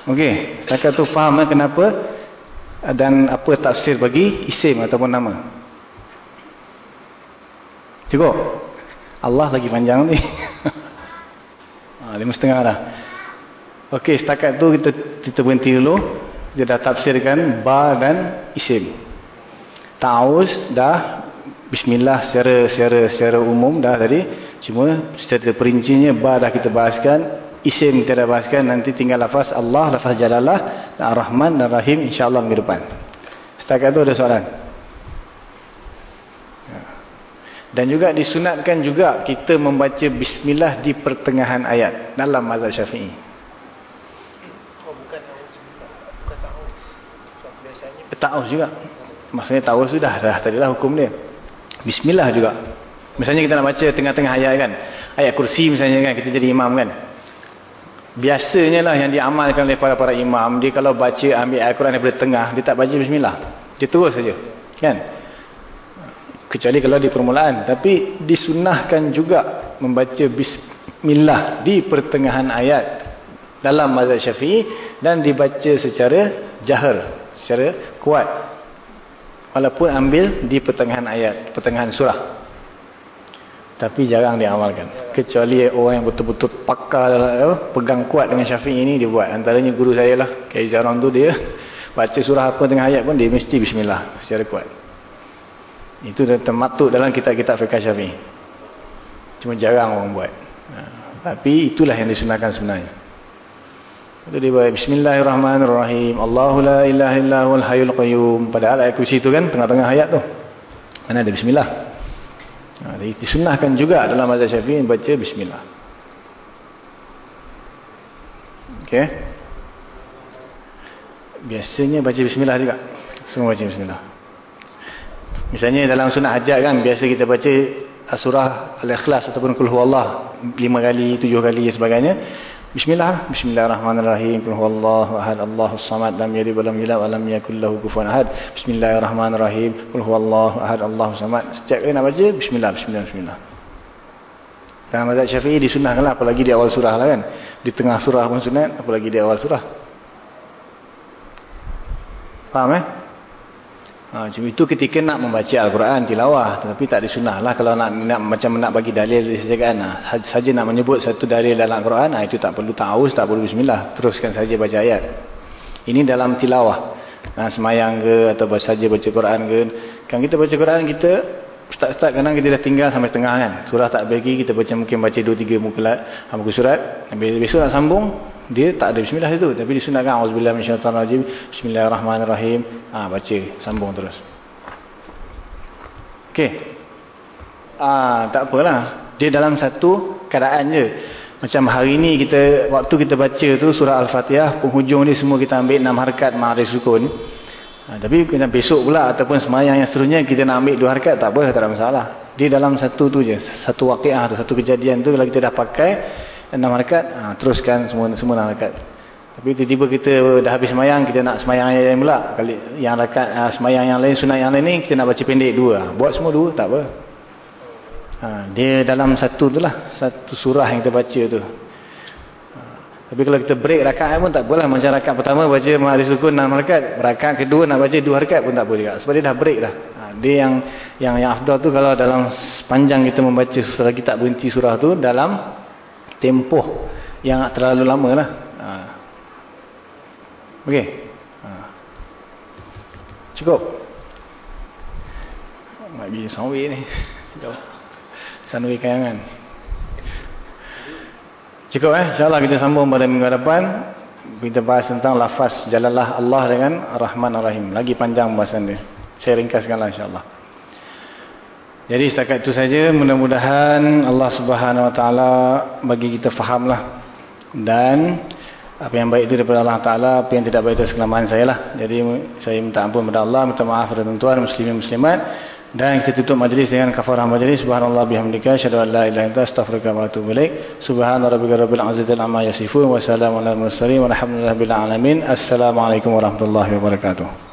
Okey. Setakat tu faham eh, kenapa dan apa tafsir bagi isim ataupun nama. Cukup? Allah lagi panjang ni. ha, <laughs> lima setengah dah. Okey, setakat tu kita, kita berhenti dulu. Kita dah tafsirkan ba dan isim. Ta'us dah Bismillah secara secara secara umum dah tadi cuma secara perincinya ba dah kita bahaskan isim kita dah bahaskan nanti tinggal lafaz Allah lafaz jalalah dan Ar-Rahman dan Rahim insyaallah minggu depan setakat tu ada soalan dan juga disunatkan juga kita membaca bismillah di pertengahan ayat dalam mazhab Syafi'i oh bukan bukan ta'awuz juga maksudnya ta'awuz sudah dah tadilah hukum dia Bismillah juga. Misalnya kita nak baca tengah-tengah ayat kan. Ayat kursi misalnya kan. Kita jadi imam kan. Biasanya lah yang diamalkan oleh para-para imam. Dia kalau baca ambil ayat Quran daripada tengah. Dia tak baca Bismillah. Dia terus saja. Kan. Kecuali kalau di permulaan. Tapi disunahkan juga membaca Bismillah di pertengahan ayat. Dalam mazhab syafi'i. Dan dibaca secara jahar. Secara kuat. Walaupun ambil di pertengahan ayat, pertengahan surah. Tapi jarang diamalkan. Kecuali orang yang betul-betul pakar pegang kuat dengan syafi'i ini dia buat. Antaranya guru saya lah. Kiai Zaram tu dia baca surah apa tengah ayat pun dia mesti bismillah secara kuat. Itu termaktub dalam kitab-kitab fiqh syafi'i. Cuma jarang orang buat. Ha. Tapi itulah yang disunahkan sebenarnya. Itu dia buat Bismillahirrahmanirrahim. Allahu la ilaha illa huwal hayyul qayyum. Padahal ayat kursi itu kan tengah-tengah ayat tu. Mana ada bismillah. Ha, disunahkan juga dalam mazhab Syafi'i baca bismillah. Okey. Biasanya baca bismillah juga. Semua baca bismillah. Misalnya dalam sunat hajat kan biasa kita baca surah Al-Ikhlas ataupun Qul huwallah 5 kali, 7 kali dan sebagainya. Bismillah. Bismillahirrahmanirrahim. Qul huwallahu ahad, Allahus samad, lam yalid wa lam yulad wa lam yakul lahu kufuwan ahad. Bismillahirrahmanirrahim. Qul huwallahu ahad, Allahus samad. Setiap kali nak baca bismillah, bismillah, bismillah. Dalam mazhab Syafi'i disunahkanlah apalagi di awal surah lah kan. Di tengah surah pun sunat, apalagi di awal surah. Faham eh? Ha, itu ketika nak membaca Al-Quran, tilawah. Tetapi tak disunah lah kalau nak, nak macam nak bagi dalil saja ha, saja nak menyebut satu dalil dalam Al-Quran, ha, itu tak perlu ta'awuz, tak perlu bismillah. Teruskan saja baca ayat. Ini dalam tilawah. Ha, semayang ke atau saja baca Quran ke. Kan kita baca Quran, kita start-start kadang kita dah tinggal sampai tengah kan. Surah tak bagi, kita baca mungkin baca 2-3 muka, muka surat. Besok nak sambung, dia tak ada bismillah itu. Tapi disunatkan auzubillahi minasyaitanirrajim bismillahirrahmanirrahim. Ah ha, baca sambung terus. Okey. Ah tak apalah. Dia dalam satu keadaan je. Macam hari ni kita waktu kita baca tu surah al-fatihah penghujung ni semua kita ambil enam harakat ma'arif sukun. Ha, tapi kena besok pula ataupun semayang yang seterusnya kita nak ambil dua harakat tak apa tak ada masalah. Dia dalam satu tu je. Satu waqiah tu satu kejadian tu kalau kita dah pakai enam rakaat ha, teruskan semua semua enam rakaat tapi tiba-tiba kita dah habis semayang kita nak semayang yang lain pula. Kali yang rakaat ha, semayang yang lain sunat yang lain ni kita nak baca pendek dua. Buat semua dua tak apa. Ha, dia dalam satu tu lah satu surah yang kita baca tu. Ha, tapi kalau kita break rakaat pun tak apalah. Macam rakaat pertama baca mahadis sukun enam rakaat rakaat kedua nak baca dua rakaat pun tak boleh juga. Sebab dia dah break dah. Ha, dia yang yang yang afdal tu kalau dalam panjang kita membaca surah kita berhenti surah tu dalam tempoh yang terlalu lama lah. Ha. Okey. Ha. Cukup. Nak pergi sanwi ni. Sanwi kayangan. Cukup eh. InsyaAllah kita sambung pada minggu depan. Kita bahas tentang lafaz jalalah Allah dengan Rahman Ar-Rahim. Lagi panjang bahasan dia. Saya ringkaskanlah insyaAllah. Jadi setakat itu saja mudah-mudahan Allah Subhanahu Wa Taala bagi kita fahamlah. Dan apa yang baik itu daripada Allah Taala apa yang tidak baik itu kelemahan saya lah. Jadi saya minta ampun kepada Allah, minta maaf kepada tuan-tuan muslimin muslimat. Dan kita tutup majlis dengan kafarah majlis. Subhanallah bihamdika asyhadu an la ilaha illa anta astaghfiruka wa atubu ilaik. Subhana rabbika rabbil izzati amma yasifun wa salamun alal mursalin walhamdulillahi rabbil alamin. Assalamu alaikum warahmatullahi wabarakatuh